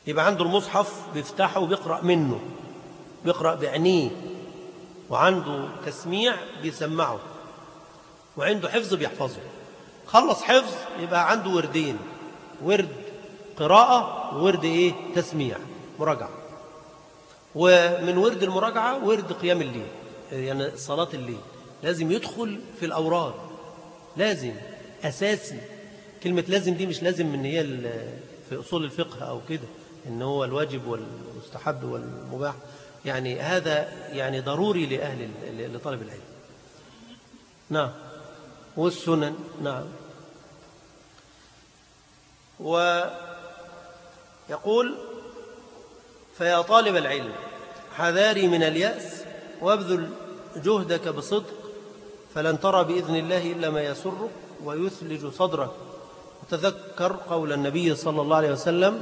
يبقى عنده المصحف بيفتحه وبيقرأ منه بيقرأ بعينيه وعنده تسميع بيسمعه وعنده حفظ بيحفظه. خلص حفظ يبقى عنده وردين ورد قراءة وورد إيه؟ تسميع مراجعة. ومن ورد المراجعة ورد قيام الليل يعني صلاة الليل. لازم يدخل في الأوراد لازم أساسي كلمة لازم دي مش لازم من هي في أصول الفقه أو كده إن هو الواجب والمستحب والمباح. يعني هذا يعني ضروري لأهل لطالب العلم. نعم. والسنن نعم. ويقول فيا طالب العلم حذاري من اليأس وابذل جهدك بصدق فلن ترى بإذن الله إلا ما يسرك ويثلج صدرك. وتذكر قول النبي صلى الله عليه وسلم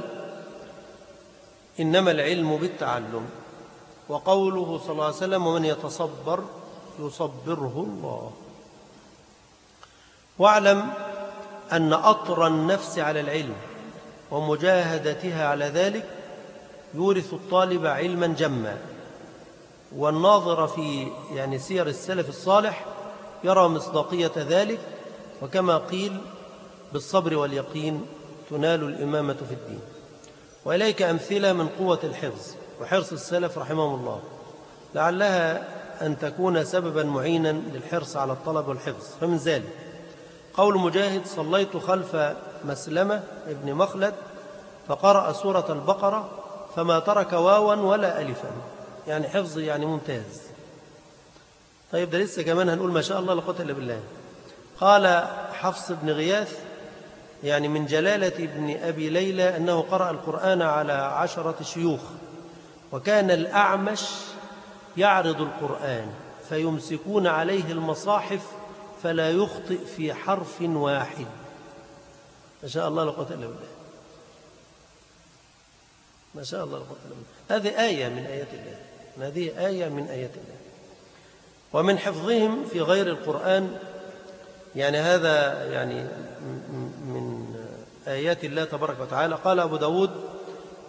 إنما العلم بالتعلم وقوله صلى الله عليه وسلم ومن يتصبر يصبره الله. واعلم أن أطر النفس على العلم ومجاهدتها على ذلك يورث الطالب علما جما والناظر في يعني سير السلف الصالح يرى مصداقية ذلك وكما قيل بالصبر واليقين تنال الإمامة في الدين. وإليك أمثلة من قوة الحفظ وحرص السلف رحمهم الله. لعلها أن تكون سببا معينا للحرص على الطلب والحفظ. فمن ذلك قول مجاهد صليت خلف مسلمة ابن مخلد فقرأ سورة البقرة فما ترك واوا ولا ألفا. يعني حفظ يعني ممتاز. طيب ده لسه كمان هنقول ما شاء الله لا قوة إلا بالله. قال حفص بن غياث يعني من جلالة ابن أبي ليلى أنه قرأ القرآن على عشرة شيوخ وكان الأعمش يعرض القرآن فيمسكون عليه المصاحف فلا يخطئ في حرف واحد. ما شاء الله لا قوه إلا بالله. ما شاء الله لا قوه إلا بالله. هذه آية من آيات الله. هذه آية من آيات الله. ومن حفظهم في غير القرآن يعني هذا يعني آيات الله تبارك وتعالى. قال أبو داود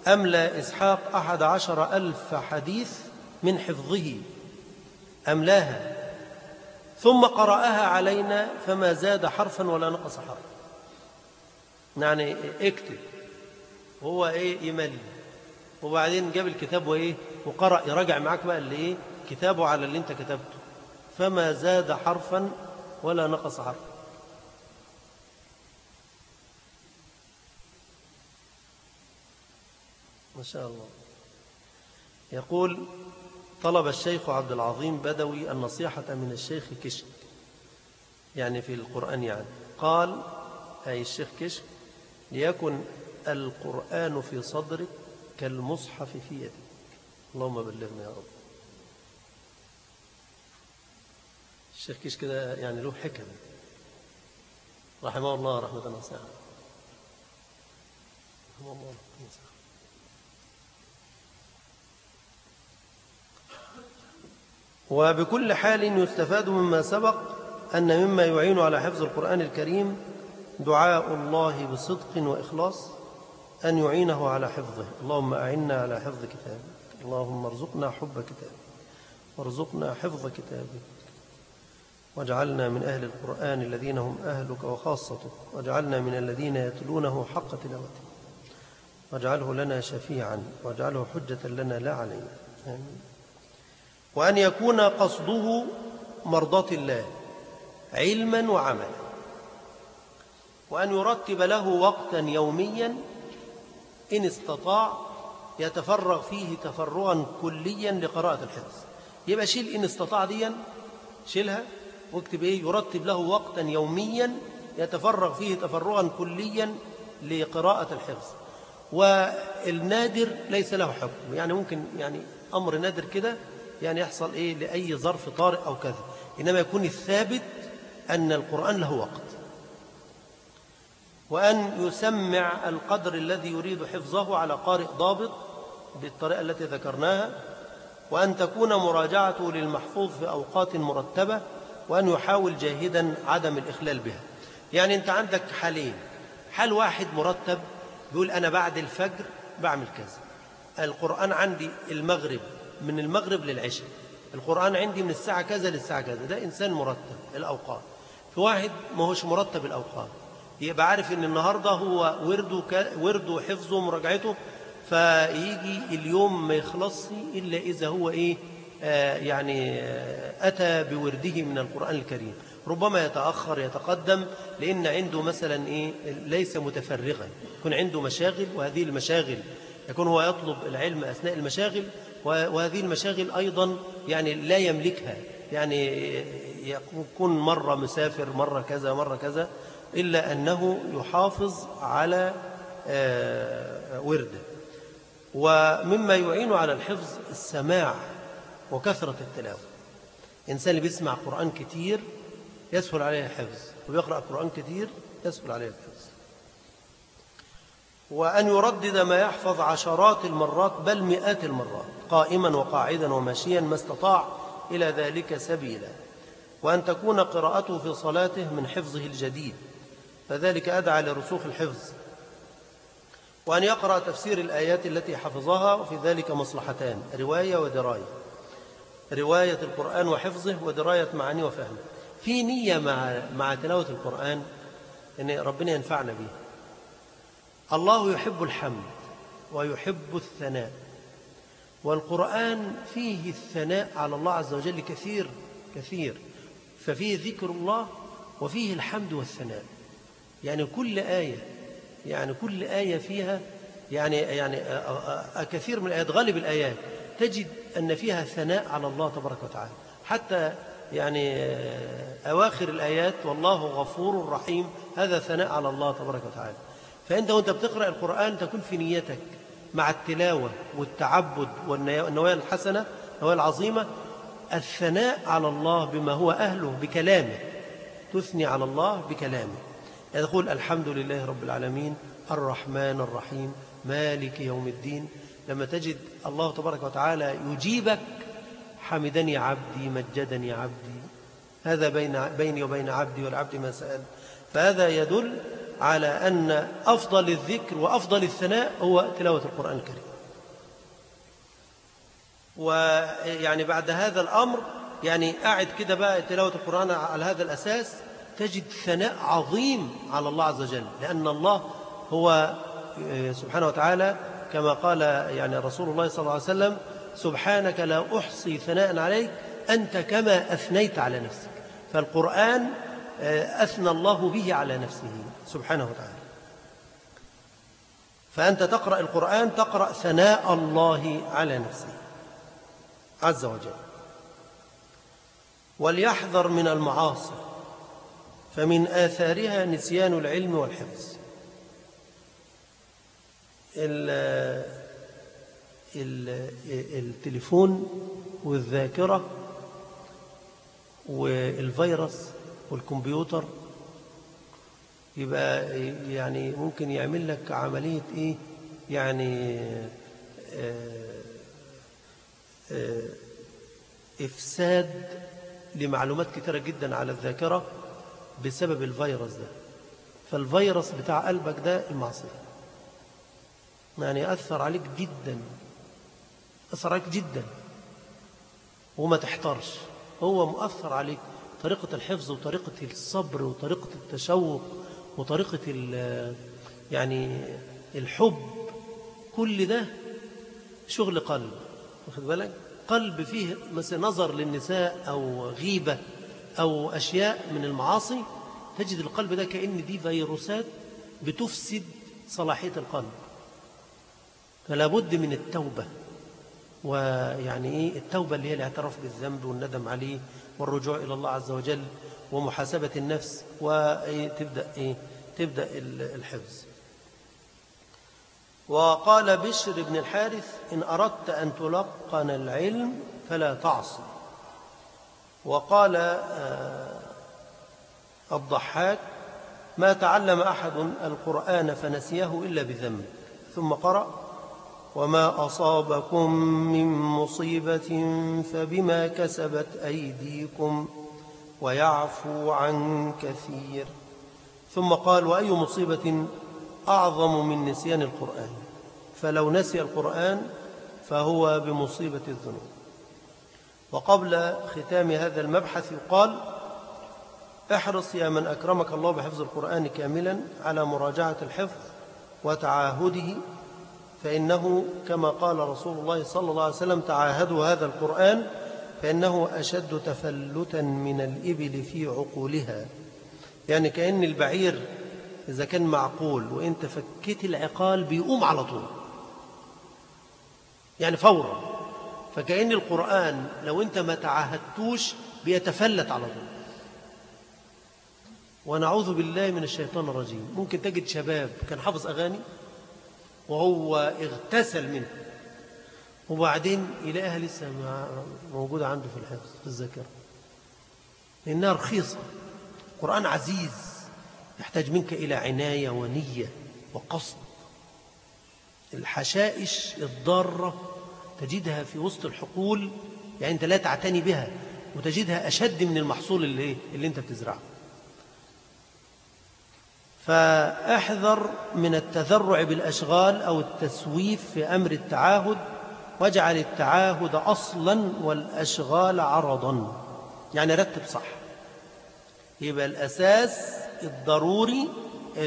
أملى إسحاق أحد عشر ألف حديث من حفظه؟ أملاها. ثم قرأها علينا فما زاد حرفا ولا نقص حرفا. يعني اكتب. هو إيه؟ يملي وبعدين جاب الكتاب وإيه؟ وقرأ. يراجع معاك بقى اللي إيه؟ كتابه على اللي أنت كتبته. فما زاد حرفا ولا نقص حرفا. ما شاء الله. يقول طلب الشيخ عبد العظيم بدوي النصيحة من الشيخ كشك. يعني في القرآن يعني. قال أي الشيخ كشك ليكن القرآن في صدرك كالمصحف في يدك. اللهم بلغنا يا رب. الشيخ كيش كده يعني له حكم. رحمه الله رحمة واسعة رحمه الله رحمة واسعة وبكل حال يستفاد مما سبق أن مما يعين على حفظ القرآن الكريم دعاء الله بصدق وإخلاص أن يعينه على حفظه. اللهم أعنا على حفظ كتابك. اللهم ارزقنا حب كتابك. وارزقنا حفظ كتابك. واجعلنا من أهل القرآن الذين هم أهلك وخاصتك. واجعلنا من الذين يتلونه حق تلاوته. واجعله لنا شفيعا. واجعله حجة لنا لا علينا. آمين. وأن يكون قصده مرضاة الله علما وعملا. وأن يرتب له وقتا يوميا إن استطاع يتفرغ فيه تفرغا كليا لقراءة الحفظ. يبقى شيل إن استطاع ديا شيلها واكتب إيه؟ يرتب له وقتا يوميا يتفرغ فيه تفرغا كليا لقراءة الحفظ. والنادر ليس له حكم. يعني ممكن يعني أمر نادر كده يعني يحصل إيه؟ لأي ظرف طارئ أو كذا. إنما يكون الثابت أن القرآن له وقت. وأن يسمع القدر الذي يريد حفظه على قارئ ضابط بالطريقة التي ذكرناها وأن تكون مراجعته للمحفوظ في أوقات مرتبة وأن يحاول جاهدا عدم الإخلال بها. يعني أنت عندك حالين. حال واحد مرتب يقول أنا بعد الفجر بعمل كذا. القرآن عندي المغرب من المغرب للعشاء. القرآن عندي من الساعة كذا للساعة كذا. ده إنسان مرتب الأوقات. في واحد ما هوش مرتب الأوقات. يبقى عارف إن النهاردة هو ورده, ك... ورده وحفظه ومراجعته فيجي اليوم ما يخلصش إلا إذا هو إيه آه يعني آه أتى بورده من القرآن الكريم. ربما يتأخر يتقدم لأن عنده مثلا إيه ليس متفرغا. يكون عنده مشاغل وهذه المشاغل يكون هو يطلب العلم أثناء المشاغل وهذه المشاغل أيضا يعني لا يملكها. يعني يكون مرة مسافر مرة كذا مرة كذا إلا أنه يحافظ على آه، ورده. ومما يعين على الحفظ السماع وكثرة التلاوة. إنسان اللي بيسمع قرآن كتير يسهل عليه الحفظ وبيقرأ قرآن كتير يسهل عليه الحفظ. وأن يردد ما يحفظ عشرات المرات بل مئات المرات. قائما وقاعدا وماشيا ما استطاع إلى ذلك سبيلا وأن تكون قراءته في صلاته من حفظه الجديد فذلك أدعى لرسوخ الحفظ وأن يقرأ تفسير الآيات التي حفظها وفي ذلك مصلحتان رواية ودراية رواية القرآن وحفظه ودراية معانيه وفهمه. في نية مع, مع تلاوة القرآن أن ربنا ينفعنا به الله يحب الحمد ويحب الثناء. والقرآن فيه الثناء على الله عز وجل كثير كثير. ففيه ذكر الله وفيه الحمد والثناء. يعني كل آية يعني كل آية فيها يعني يعني كثير من الآيات غالب الآيات تجد أن فيها ثناء على الله تبارك وتعالى. حتى يعني أواخر الآيات والله غفور رحيم هذا ثناء على الله تبارك وتعالى. فأنت وأنت بتقرأ القرآن تكون في نيتك. مع التلاوة والتعبد والنوايا الحسنة النوايا العظيمة الثناء على الله بما هو أهله بكلامه. تثني على الله بكلامه. يقول الحمد لله رب العالمين الرحمن الرحيم مالك يوم الدين. لما تجد الله تبارك وتعالى يجيبك حمدني عبدي مجدني عبدي. هذا بين بيني وبين عبدي والعبد ما سأل. فهذا يدل على أن أفضل الذكر وأفضل الثناء هو تلاوة القرآن الكريم. ويعني بعد هذا الأمر يعني قاعد كده بقى تلاوة القرآن على هذا الأساس تجد ثناء عظيم على الله عز وجل لأن الله هو آه، سبحانه وتعالى كما قال يعني رسول الله صلى الله عليه وسلم سبحانك لا أحصي ثناء عليك أنت كما أثنيت على نفسك. فالقرآن أثنى الله به على نفسه سبحانه وتعالى. فأنت تقرأ القرآن تقرأ ثناء الله على نفسه عز وجل. وليحذر من المعاصي فمن آثارها نسيان العلم والحفظ. التليفون والذاكرة والفيروس والكمبيوتر يبقى يعني ممكن يعمل لك عملية إيه؟ يعني آه، آه، إفساد لمعلومات كثيرة جدا على الذاكرة بسبب الفيروس ده. فالفيروس بتاع قلبك ده المعصية. يعني أثر عليك جدا أثر عليك جدا وما تحترش هو مؤثر عليك. طريقة الحفظ وطريقة الصبر وطريقة التشوق وطريقة يعني الحب كل ده شغل قلب. واخد بالك؟ قلب فيه مثلا نظر للنساء أو غيبة أو أشياء من المعاصي تجد القلب ده كأن دي فيروسات بتفسد صلاحية القلب. فلا بد من التوبة. ويعني إيه؟ التوبة اللي هي الاعتراف بالذنب والندم عليه والرجوع إلى الله عز وجل ومحاسبة النفس وتبدأ إيه؟ تبدأ الحفظ. وقال بشر بن الحارث إن أردت أن تلقن العلم فلا تعصي. وقال آه، الضحاك ما تعلم أحد القرآن فنسيه إلا بذنب ثم قرأ وما أصابكم من مصيبة فبما كسبت أيديكم ويعفو عن كثير. ثم قال وأي مصيبة أعظم من نسيان القرآن؟ فلو نسي القرآن فهو بمصيبة الذنوب. وقبل ختام هذا المبحث يقال احرص يا من أكرمك الله بحفظ القرآن كاملا على مراجعة الحفظ وتعاهده فإنه كما قال رسول الله صلى الله عليه وسلم تعاهدوا هذا القرآن فإنه أشد تفلتا من الإبل في عقولها. يعني كأن البعير إذا كان معقول وإنت فكيت العقال بيقوم على طول. يعني فورا. فكأن القرآن لو أنت ما تعاهدتوش بيتفلت على طول. ونعوذ بالله من الشيطان الرجيم. ممكن تجد شباب كان حافظ أغاني؟ وهو اغتسل منه. وبعدين يلاقيها لسه موجودة عنده في الحفظ في الذاكرة. لأنها رخيصة. القرآن عزيز. يحتاج منك إلى عناية ونية وقصد. الحشائش الضارة تجدها في وسط الحقول يعني أنت لا تعتني بها وتجدها أشد من المحصول اللي, اللي أنت بتزرعه. فأحذر من التذرع بالأشغال أو التسويف في أمر التعاهد واجعل التعاهد أصلا والأشغال عرضا. يعني رتب صح. يبقى الأساس الضروري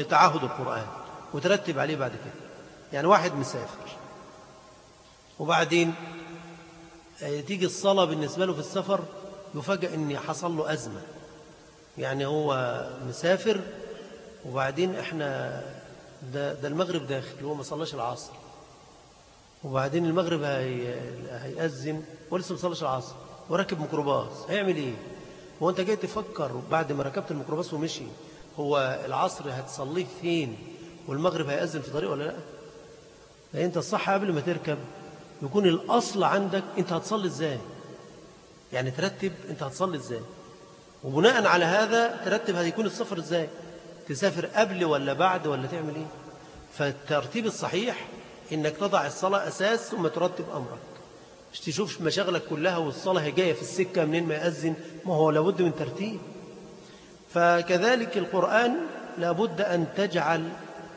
تعاهد القرآن وترتب عليه بعد كده. يعني واحد مسافر. وبعدين آه، تيجي الصلاة بالنسبة له في السفر يفاجأ أن حصل له أزمة. يعني هو مسافر وبعدين إحنا ده, ده المغرب داخل هو ما صلاش العصر. وبعدين المغرب هي هيأذن ولسه ما صلاش العصر وراكب ميكروباص. هيعمل إيه؟ هو أنت جاي تفكر بعد ما ركبت الميكروباص ومشي هو العصر هتصليه فين؟ والمغرب هيأذن في طريق ولا لأ؟ لأن أنت الصح قبل ما تركب يكون الأصل عندك أنت هتصلي إزاي؟ يعني ترتب أنت هتصلي إزاي؟ وبناء على هذا ترتب هيكون السفر إزاي؟ تسافر قبل ولا بعد ولا تعمل إيه؟ فالترتيب الصحيح إنك تضع الصلاة أساس ثم ترتب أمرك. مش تشوف مشاغلك كلها والصلاة جاية في السكة منين ما يأذن؟ ما هو لابد من ترتيب. فكذلك القرآن لابد أن تجعل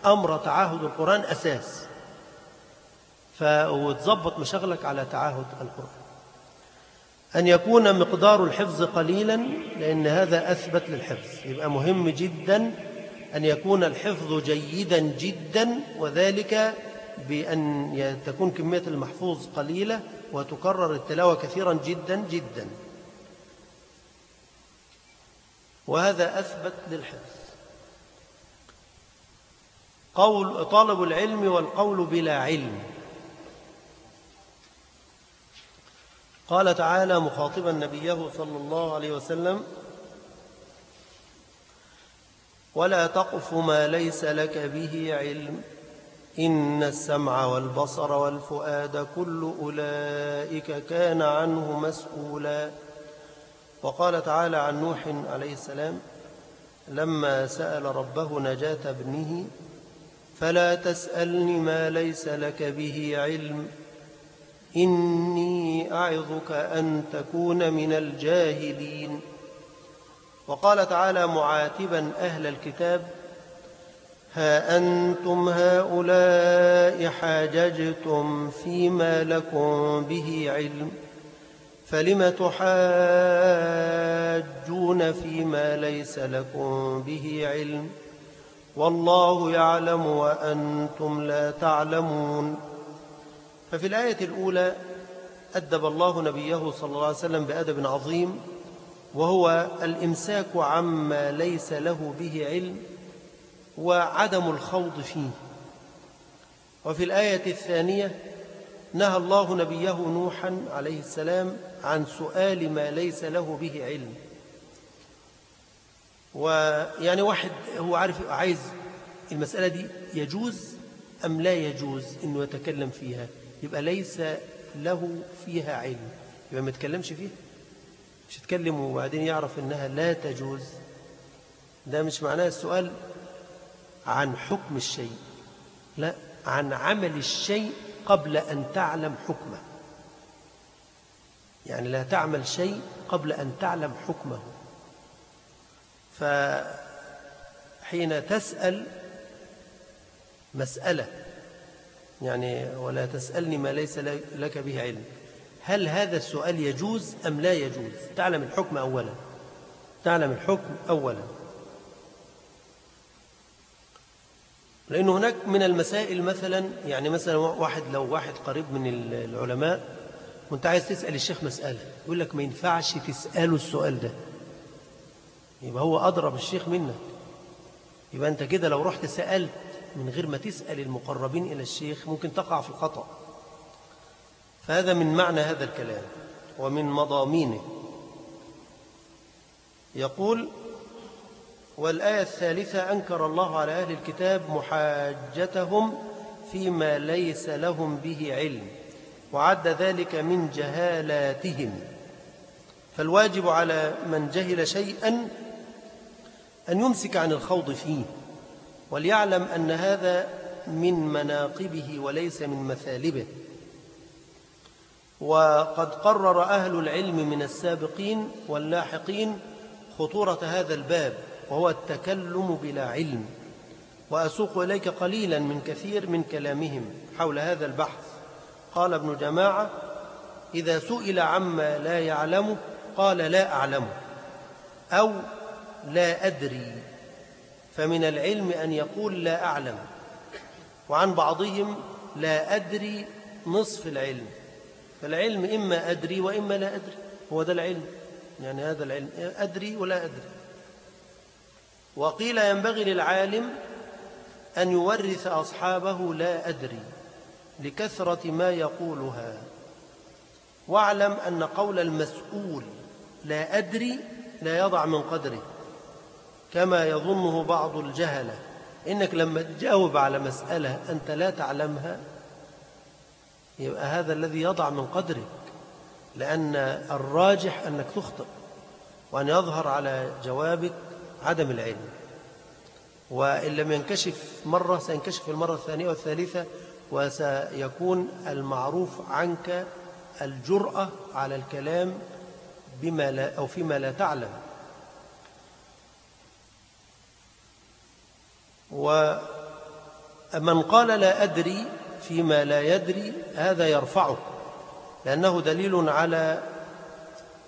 أمر تعاهد القرآن أساس. وتظبط مشاغلك على تعاهد القرآن. أن يكون مقدار الحفظ قليلا لأن هذا أثبت للحفظ. يبقى مهم جدا أن يكون الحفظ جيدا جدا وذلك بأن تكون كمية المحفوظ قليلة وتكرر التلاوة كثيرا جدا جدا. وهذا أثبت للحفظ. قول طالب العلم والقول بلا علم. قال تعالى مخاطبا نبيه صلى الله عليه وسلم ولا تقف ما ليس لك به علم. إن السمع والبصر والفؤاد كل أولئك كان عنه مسؤولا. وقال تعالى عن نوح عليه السلام لما سأل ربه نجاة ابنه فلا تسألني ما ليس لك به علم. إني أعظك أن تكون من الجاهلين. وقال تعالى معاتبا أهل الكتاب ها أنتم هؤلاء حاججتم فيما لكم به علم فلم تحاجون فيما ليس لكم به علم؟ والله يعلم وأنتم لا تعلمون. ففي الآية الأولى أدب الله نبيه صلى الله عليه وسلم بأدب عظيم وهو الإمساك عما ليس له به علم وعدم الخوض فيه. وفي الآية الثانية نهى الله نبيه نوحا عليه السلام عن سؤال ما ليس له به علم. ويعني واحد هو عارف عايز المسألة دي يجوز أم لا يجوز أنه يتكلم فيها؟ يبقى ليس له فيها علم. يبقى ما يتكلمش فيها مش يتكلم وبعدين يعرف أنها لا تجوز. ده مش معناه السؤال عن حكم الشيء لا عن عمل الشيء قبل أن تعلم حكمه. يعني لا تعمل شيء قبل أن تعلم حكمه. فحين تسأل مسألة يعني ولا تسألني ما ليس لك به علم. هل هذا السؤال يجوز أم لا يجوز؟ تعلم الحكم أولا. تعلم الحكم أولا. لأن هناك من المسائل مثلا يعني مثلا واحد لو واحد قريب من العلماء وأنت عايز تسأل الشيخ مسألة يقول لك ما ينفعش تسأله السؤال ده. يبقى هو أضرب الشيخ منك. يبقى أنت كده لو رحت سألت من غير ما تسأل المقربين إلى الشيخ ممكن تقع في الخطأ. فهذا من معنى هذا الكلام ومن مضامينه. يقول والآية الثالثة أنكر الله على أهل الكتاب محاجتهم فيما ليس لهم به علم وعد ذلك من جهالاتهم. فالواجب على من جهل شيئا أن يمسك عن الخوض فيه وليعلم أن هذا من مناقبه وليس من مثالبه. وقد قرر أهل العلم من السابقين واللاحقين خطورة هذا الباب وهو التكلم بلا علم. وأسوق إليك قليلا من كثير من كلامهم حول هذا البحث. قال ابن جماعة إذا سئل عما لا يعلمه قال لا أعلمه أو لا أدري. فمن العلم أن يقول لا أعلم وعن بعضهم لا أدري نصف العلم. فالعلم إما أدري وإما لا أدري. هو ده العلم. يعني هذا العلم. أدري ولا أدري. وقيل ينبغي للعالم أن يورث أصحابه لا أدري لكثرة ما يقولها. واعلم أن قول المسؤول لا أدري لا يضع من قدره كما يظنه بعض الجهلة. إنك لما تجاوب على مسألة أنت لا تعلمها يبقى هذا الذي يضع من قدرك لأن الراجح أنك تخطئ وأن يظهر على جوابك عدم العلم. وإن لم ينكشف مرة سينكشف المرة الثانية والثالثة وسيكون المعروف عنك الجرأة على الكلام بما لا أو فيما لا تعلم. ومن قال لا أدري فيما لا يدري هذا يرفعه لأنه دليل على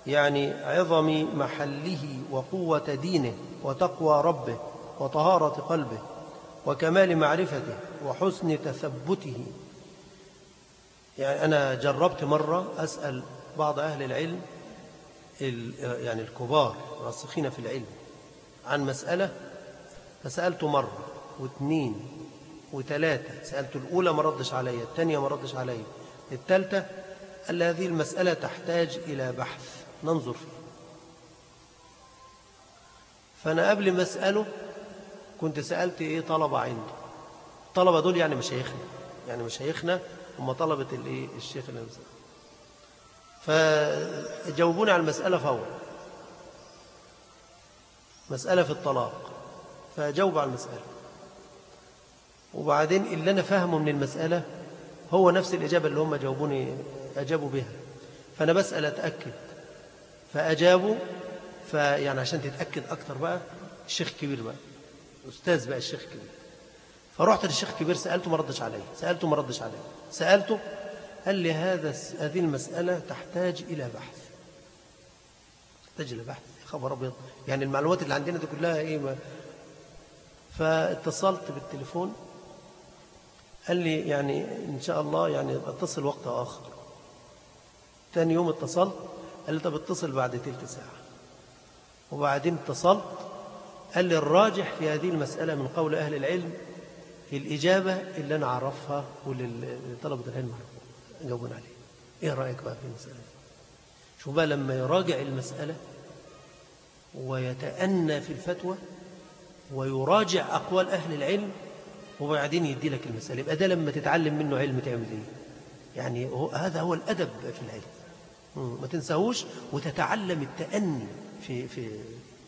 يعني عظم محله وقوة دينه وتقوى ربه وطهارة قلبه وكمال معرفته وحسن تثبته. يعني أنا جربت مرة أسأل بعض أهل العلم يعني الكبار راسخين في العلم عن مسألة فسألت مرة واثنين وثلاثة. سألت الأولى ما ردش علي الثانية ما ردش علي. الثالثة قال هذه المسألة تحتاج إلى بحث؟ ننظر. فيه فأنا قبل ما أسأله كنت سألت إيه طلبة عندي الطلبة دول يعني مشايخنا. يعني مشايخنا هم طلبة الإيه؟ الشيخ اللي مسأل فجاوبوني على المسألة فورا مسألة في الطلاق. فجاوب على المسألة. وبعدين اللي أنا فاهمه من المسألة هو نفس الإجابة اللي هم جاوبوني أجابوا بها فأنا بسأل أتأكد. فأجابوا فيعني عشان تتأكد أكتر بقى الشيخ كبير بقى أستاذ بقى الشيخ كبير فرحت للشيخ كبير سألته ما ردش علي سألته ما ردش علي. سألته قال لي هذا هذه المسألة تحتاج إلى بحث. تحتاج إلى بحث خبر أبيض. يعني المعلومات اللي عندنا دي كلها إيه ما؟ فاتصلت بالتليفون قال لي يعني إن شاء الله يعني اتصل وقت آخر. ثاني يوم اتصلت قال لي طب اتصل بعد تلت ساعة. وبعدين اتصلت قال لي الراجح في هذه المسألة من قول أهل العلم الإجابة اللي أنا أعرفها ولطلبة العلم جاوبون عليه إيه رأيك بقى في المسألة شو بقى لما يراجع المسألة ويتأنى في الفتوى ويراجع أقوال أهل العلم وبعدين يدي لك المسألة. يبقى ده لما تتعلم منه علم تعمل إيه؟ يعني هذا هو الأدب في العلم. ما تنساهوش وتتعلم التأني في في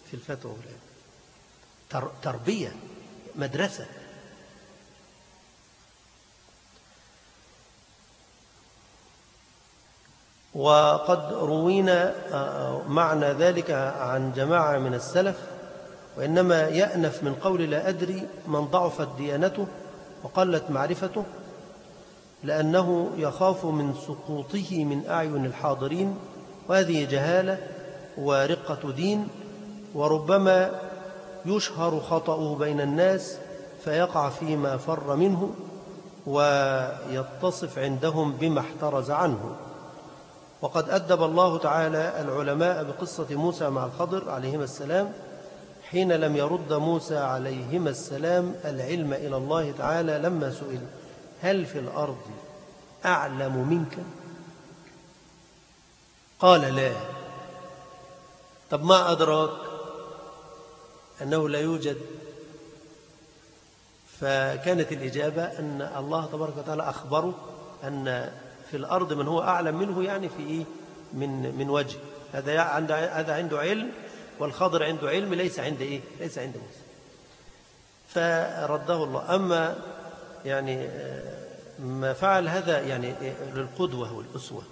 في الفتوى والعلم. تربية مدرسة. وقد روينا آه، معنى ذلك عن جماعة من السلف وإنما يأنف من قول لا أدري من ضعفت ديانته وقلت معرفته لأنه يخاف من سقوطه من أعين الحاضرين. وهذه جهالة ورقة دين وربما يشهر خطأه بين الناس فيقع فيما فر منه ويتصف عندهم بما احترز عنه. وقد أدب الله تعالى العلماء بقصة موسى مع الخضر عليهما السلام حين لم يرد موسى عليهما السلام العلم إلى الله تعالى لما سئل هل في الأرض أعلم منك؟ قال لا. طب ما أدراك؟ أنه لا يوجد. فكانت الإجابة أن الله تبارك وتعالى أخبره أن في الأرض من هو أعلم منه يعني في إيه؟ من من وجه. هذا هذا عنده علم والخضر عنده علم ليس عند إيه؟ ليس عند موسى. فرده الله. أما يعني ما فعل هذا يعني للقدوة والأسوة.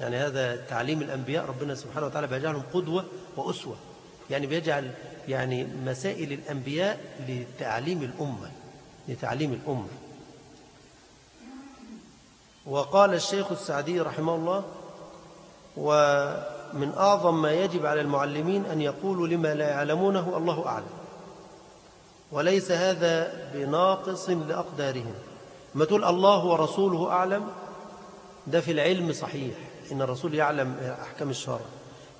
يعني هذا تعليم الأنبياء ربنا سبحانه وتعالى بيجعلهم قدوة وأسوة. يعني بيجعل يعني مسائل الأنبياء لتعليم الأمة لتعليم الأمة. وقال الشيخ السعدي رحمه الله ومن أعظم ما يجب على المعلمين أن يقولوا لما لا يعلمونه الله أعلم. وليس هذا بناقص لأقدارهم. ما تقول الله ورسوله أعلم؟ ده في العلم صحيح إن الرسول يعلم أحكام الشرع.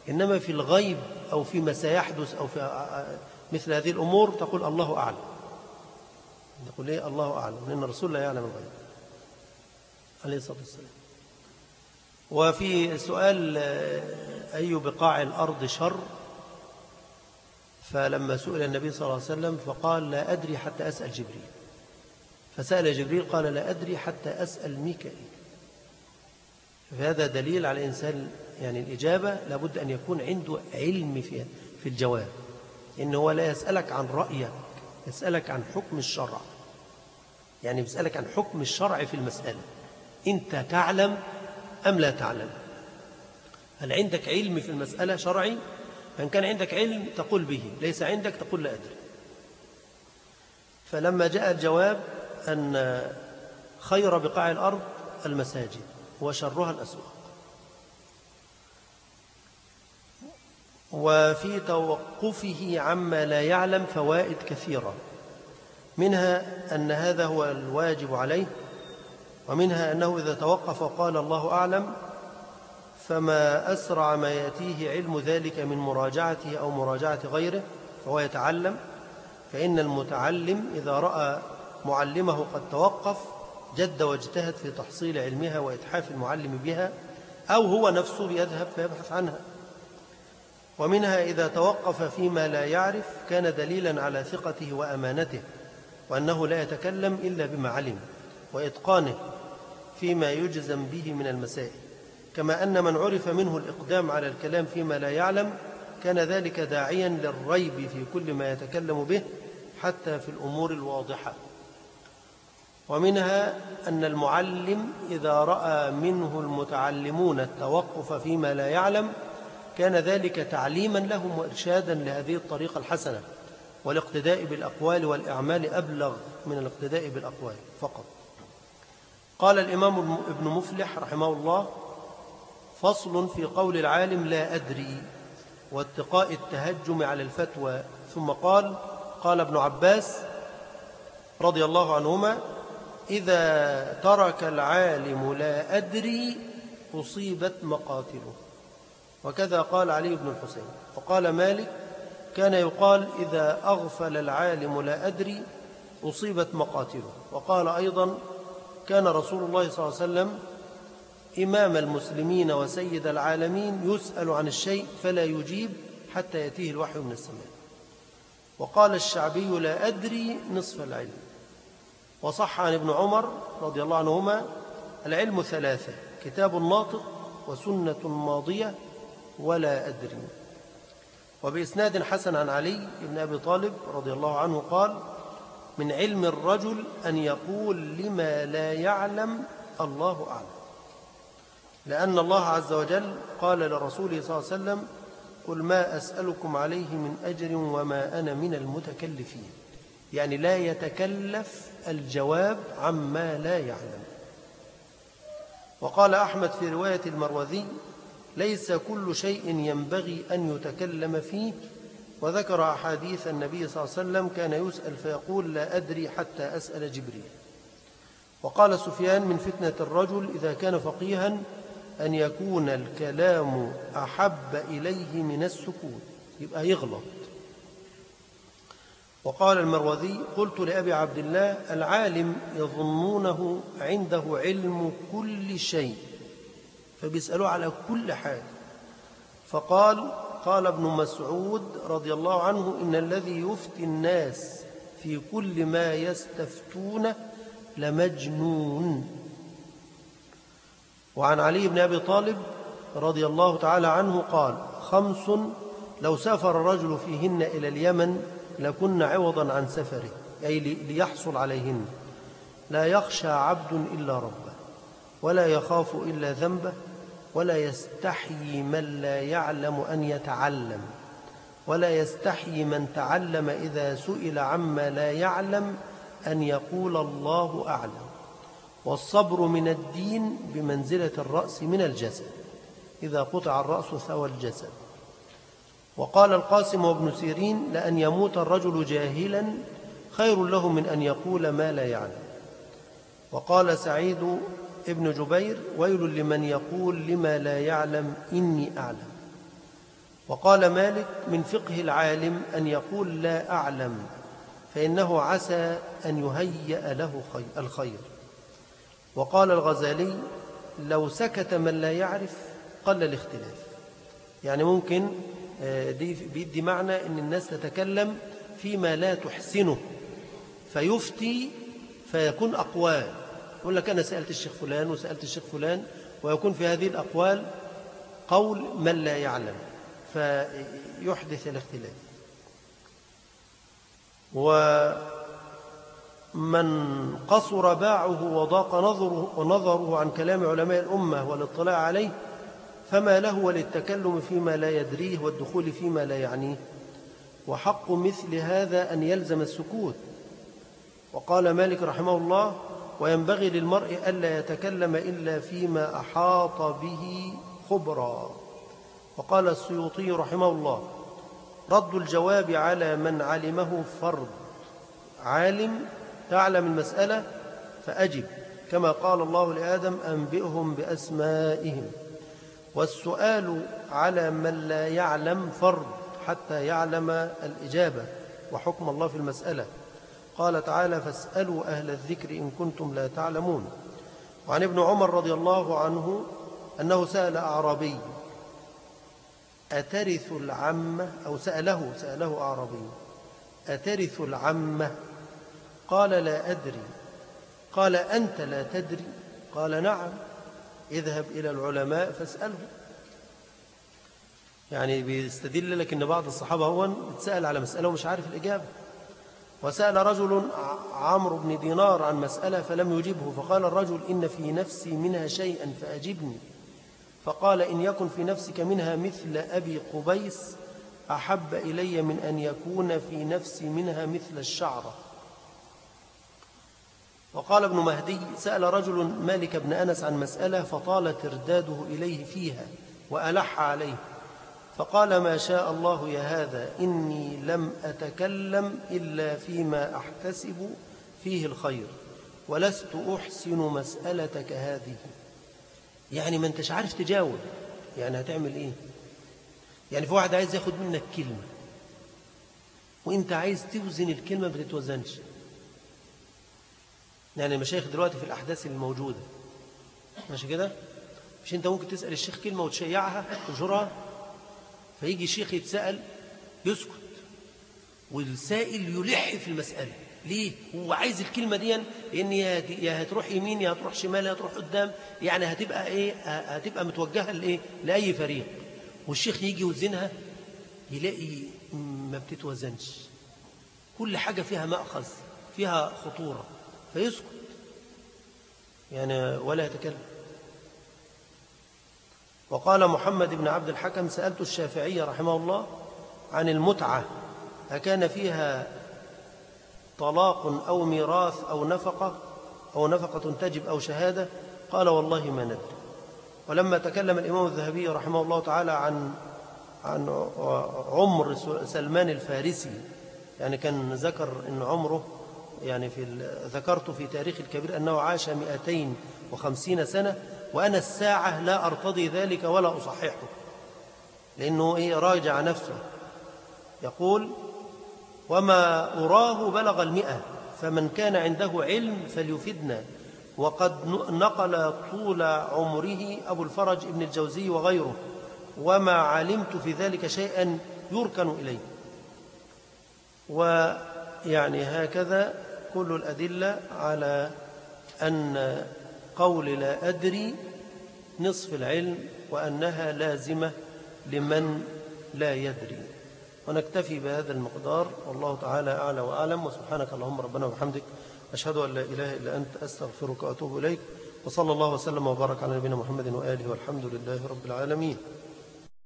إنما في الغيب أو فيما سيحدث أو في مثل هذه الأمور تقول الله أعلم. نقول إيه؟ الله أعلم. لأن الرسول لا يعلم الغيب. عليه الصلاة والسلام. وفي سؤال أي بقاع الأرض شر؟ فلما سئل النبي صلى الله عليه وسلم فقال لا أدري حتى أسأل جبريل. فسأل جبريل قال لا أدري حتى أسأل ميكائيل. فهذا دليل على إنسان يعني الإجابة لابد أن يكون عنده علم في في الجواب. إن هو لا يسألك عن رأيك يسألك عن حكم الشرع. يعني يسألك عن حكم الشرع في المسألة. أنت تعلم أم لا تعلم؟ هل عندك علم في المسألة شرعي؟ فإن كان عندك علم تقول به ليس عندك تقول لا أدري. فلما جاء الجواب أن خير بقاع الأرض المساجد وشرها الأسواق. وفي توقفه عما لا يعلم فوائد كثيرة منها أن هذا هو الواجب عليه ومنها أنه إذا توقف وقال الله أعلم فما أسرع ما يأتيه علم ذلك من مراجعته أو مراجعة غيره فهو يتعلم. فإن المتعلم إذا رأى معلمه قد توقف جد واجتهد في تحصيل علمها وإتحاف المعلم بها أو هو نفسه يذهب فيبحث عنها. ومنها إذا توقف فيما لا يعرف كان دليلا على ثقته وأمانته وأنه لا يتكلم إلا بما علم وإتقانه. فيما يجزم به من المسائل. كما أن من عرف منه الإقدام على الكلام فيما لا يعلم كان ذلك داعيا للريب في كل ما يتكلم به حتى في الأمور الواضحة. ومنها أن المعلم إذا رأى منه المتعلمون التوقف فيما لا يعلم كان ذلك تعليما لهم وإرشادا لهذه الطريقة الحسنة. والاقتداء بالأقوال والأعمال أبلغ من الاقتداء بالأقوال فقط. قال الإمام ابن مفلح رحمه الله فصل في قول العالم لا أدري واتقاء التهجم على الفتوى. ثم قال قال ابن عباس رضي الله عنهما إذا ترك العالم لا أدري أصيبت مقاتله. وكذا قال علي بن الحسين. وقال مالك كان يقال إذا أغفل العالم لا أدري أصيبت مقاتله. وقال أيضا كان رسول الله صلى الله عليه وسلم إمام المسلمين وسيد العالمين يسأل عن الشيء فلا يجيب حتى يأتيه الوحي من السماء. وقال الشعبي لا أدري نصف العلم. وصح عن ابن عمر رضي الله عنهما العلم ثلاثة كتاب ناطق وسنة ماضية ولا أدري. وبإسناد حسن عن علي بن أبي طالب رضي الله عنه قال من علم الرجل أن يقول لما لا يعلم الله أعلم. لأن الله عز وجل قال لرسوله صلى الله عليه وسلم قل ما أسألكم عليه من أجر وما أنا من المتكلفين. يعني لا يتكلف الجواب عما لا يعلم. وقال أحمد في رواية المروذي ليس كل شيء ينبغي أن يتكلم فيه وذكر أحاديث النبي صلى الله عليه وسلم كان يسأل فيقول لا أدري حتى أسأل جبريل. وقال سفيان من فتنة الرجل إذا كان فقيها أن يكون الكلام أحب إليه من السكوت يبقى يغلط. وقال المروذي قلت لأبي عبد الله العالم يظنونه عنده علم كل شيء فبيسألوه على كل حاجة فقال قال ابن مسعود رضي الله عنه إن الذي يفتي الناس في كل ما يستفتون لمجنون. وعن علي بن أبي طالب رضي الله تعالى عنه قال خمس لو سافر الرجل فيهن إلى اليمن لكن عوضا عن سفره أي ليحصل عليهن. لا يخشى عبد إلا ربه ولا يخاف إلا ذنبه ولا يستحيي من لا يعلم أن يتعلم ولا يستحيي من تعلم إذا سئل عما لا يعلم أن يقول الله أعلم. والصبر من الدين بمنزلة الرأس من الجسد إذا قطع الرأس ثوى الجسد. وقال القاسم وابن سيرين لأن يموت الرجل جاهلا خير له من أن يقول ما لا يعلم. وقال سعيد ابن جبير ويل لمن يقول لما لا يعلم إني أعلم. وقال مالك من فقه العالم أن يقول لا أعلم فإنه عسى أن يهيأ له الخير. وقال الغزالي لو سكت من لا يعرف قل الاختلاف. يعني ممكن آه، دي بيدي معنى أن الناس تتكلم فيما لا تحسنه فيفتي فيكون أقوال. يقول لك أنا سألت الشيخ فلان وسألت الشيخ فلان ويكون في هذه الأقوال قول من لا يعلم فيحدث الاختلاف. ومن قصر باعه وضاق نظره, ونظره عن كلام علماء الأمة والاطلاع عليه فما له وللتكلم فيما لا يدريه والدخول فيما لا يعنيه. وحق مثل هذا أن يلزم السكوت. وقال مالك رحمه الله وينبغي للمرء ألا يتكلم إلا فيما أحاط به خبرا. وقال السيوطي رحمه الله رد الجواب على من علمه فرض. عالم تعلم المسألة فأجب كما قال الله لآدم أنبئهم بأسمائهم. والسؤال على من لا يعلم فرض حتى يعلم الإجابة وحكم الله في المسألة. قال تعالى فاسألوا أهل الذكر إن كنتم لا تعلمون. وعن ابن عمر رضي الله عنه أنه سأل أعرابي أترث العمة؟ أو سأله سأله أعرابي أترث العمة؟ قال لا أدري. قال أنت لا تدري؟ قال نعم. اذهب إلى العلماء فاسأله. يعني بيستدل لك أن بعض الصحابة هو اتسأل على مسألة ومش عارف الإجابة. وسأل رجل عمرو بن دينار عن مسألة فلم يجبه فقال الرجل إن في نفسي منها شيئا فأجبني. فقال إن يكن في نفسك منها مثل أبي قبيس أحب إلي من أن يكون في نفسي منها مثل الشعرة. وقال ابن مهدي سأل رجل مالك بن أنس عن مسألة فطال ترداده إليه فيها وألح عليه. فقال ما شاء الله يا هذا إني لم أتكلم إلا فيما أحتسب فيه الخير ولست أحسن مسألتك هذه. يعني ما أنتش عارف تجاوب. يعني هتعمل إيه؟ يعني في واحد عايز ياخد منك كلمة وأنت عايز توزن الكلمة ما بتتوزنش. يعني المشايخ دلوقتي في الأحداث الموجودة ماشي كده؟ مش أنت ممكن تسأل الشيخ كلمة وتشيعها تنشرها فيجي الشيخ يتسأل يسكت. والسائل يلح في المسألة. ليه؟ هو عايز الكلمة دي لأن يا هتروح يمين يا هتروح شمال يا هتروح قدام. يعني هتبقى إيه؟ هتبقى متوجهة لإيه؟ لأي فريق. والشيخ يجي يوزنها يلاقي ما بتتوزنش. كل حاجة فيها مأخذ فيها خطورة. فيسكت. يعني ولا يتكلم. وقال محمد بن عبد الحكم سألت الشافعي رحمه الله عن المتعة أكان فيها طلاق أو ميراث أو نفقة أو نفقة تجب أو شهادة؟ قال والله ما ندري. ولما تكلم الإمام الذهبي رحمه الله تعالى عن عن عمر سلمان الفارسي يعني كان ذكر أن عمره يعني في ذكرت في تاريخ الكبير أنه عاش 250 سنة وأنا الساعة لا أرتضي ذلك ولا أصححه. لأنه إيه راجع نفسه. يقول وما أراه بلغ المئة فمن كان عنده علم فليفدنا. وقد نقل طول عمره أبو الفرج ابن الجوزي وغيره. وما علمت في ذلك شيئا يركن إليه ويعني هكذا كل الأدلة على أن قول لا أدري نصف العلم وأنها لازمة لمن لا يدري. ونكتفي بهذا المقدار. والله تعالى أعلى وأعلم. وسبحانك اللهم ربنا وبحمدك أشهد أن لا إله إلا أنت أستغفرك وأتوب إليك. وصلى الله وسلم وبارك على نبينا محمد وآله والحمد لله رب العالمين.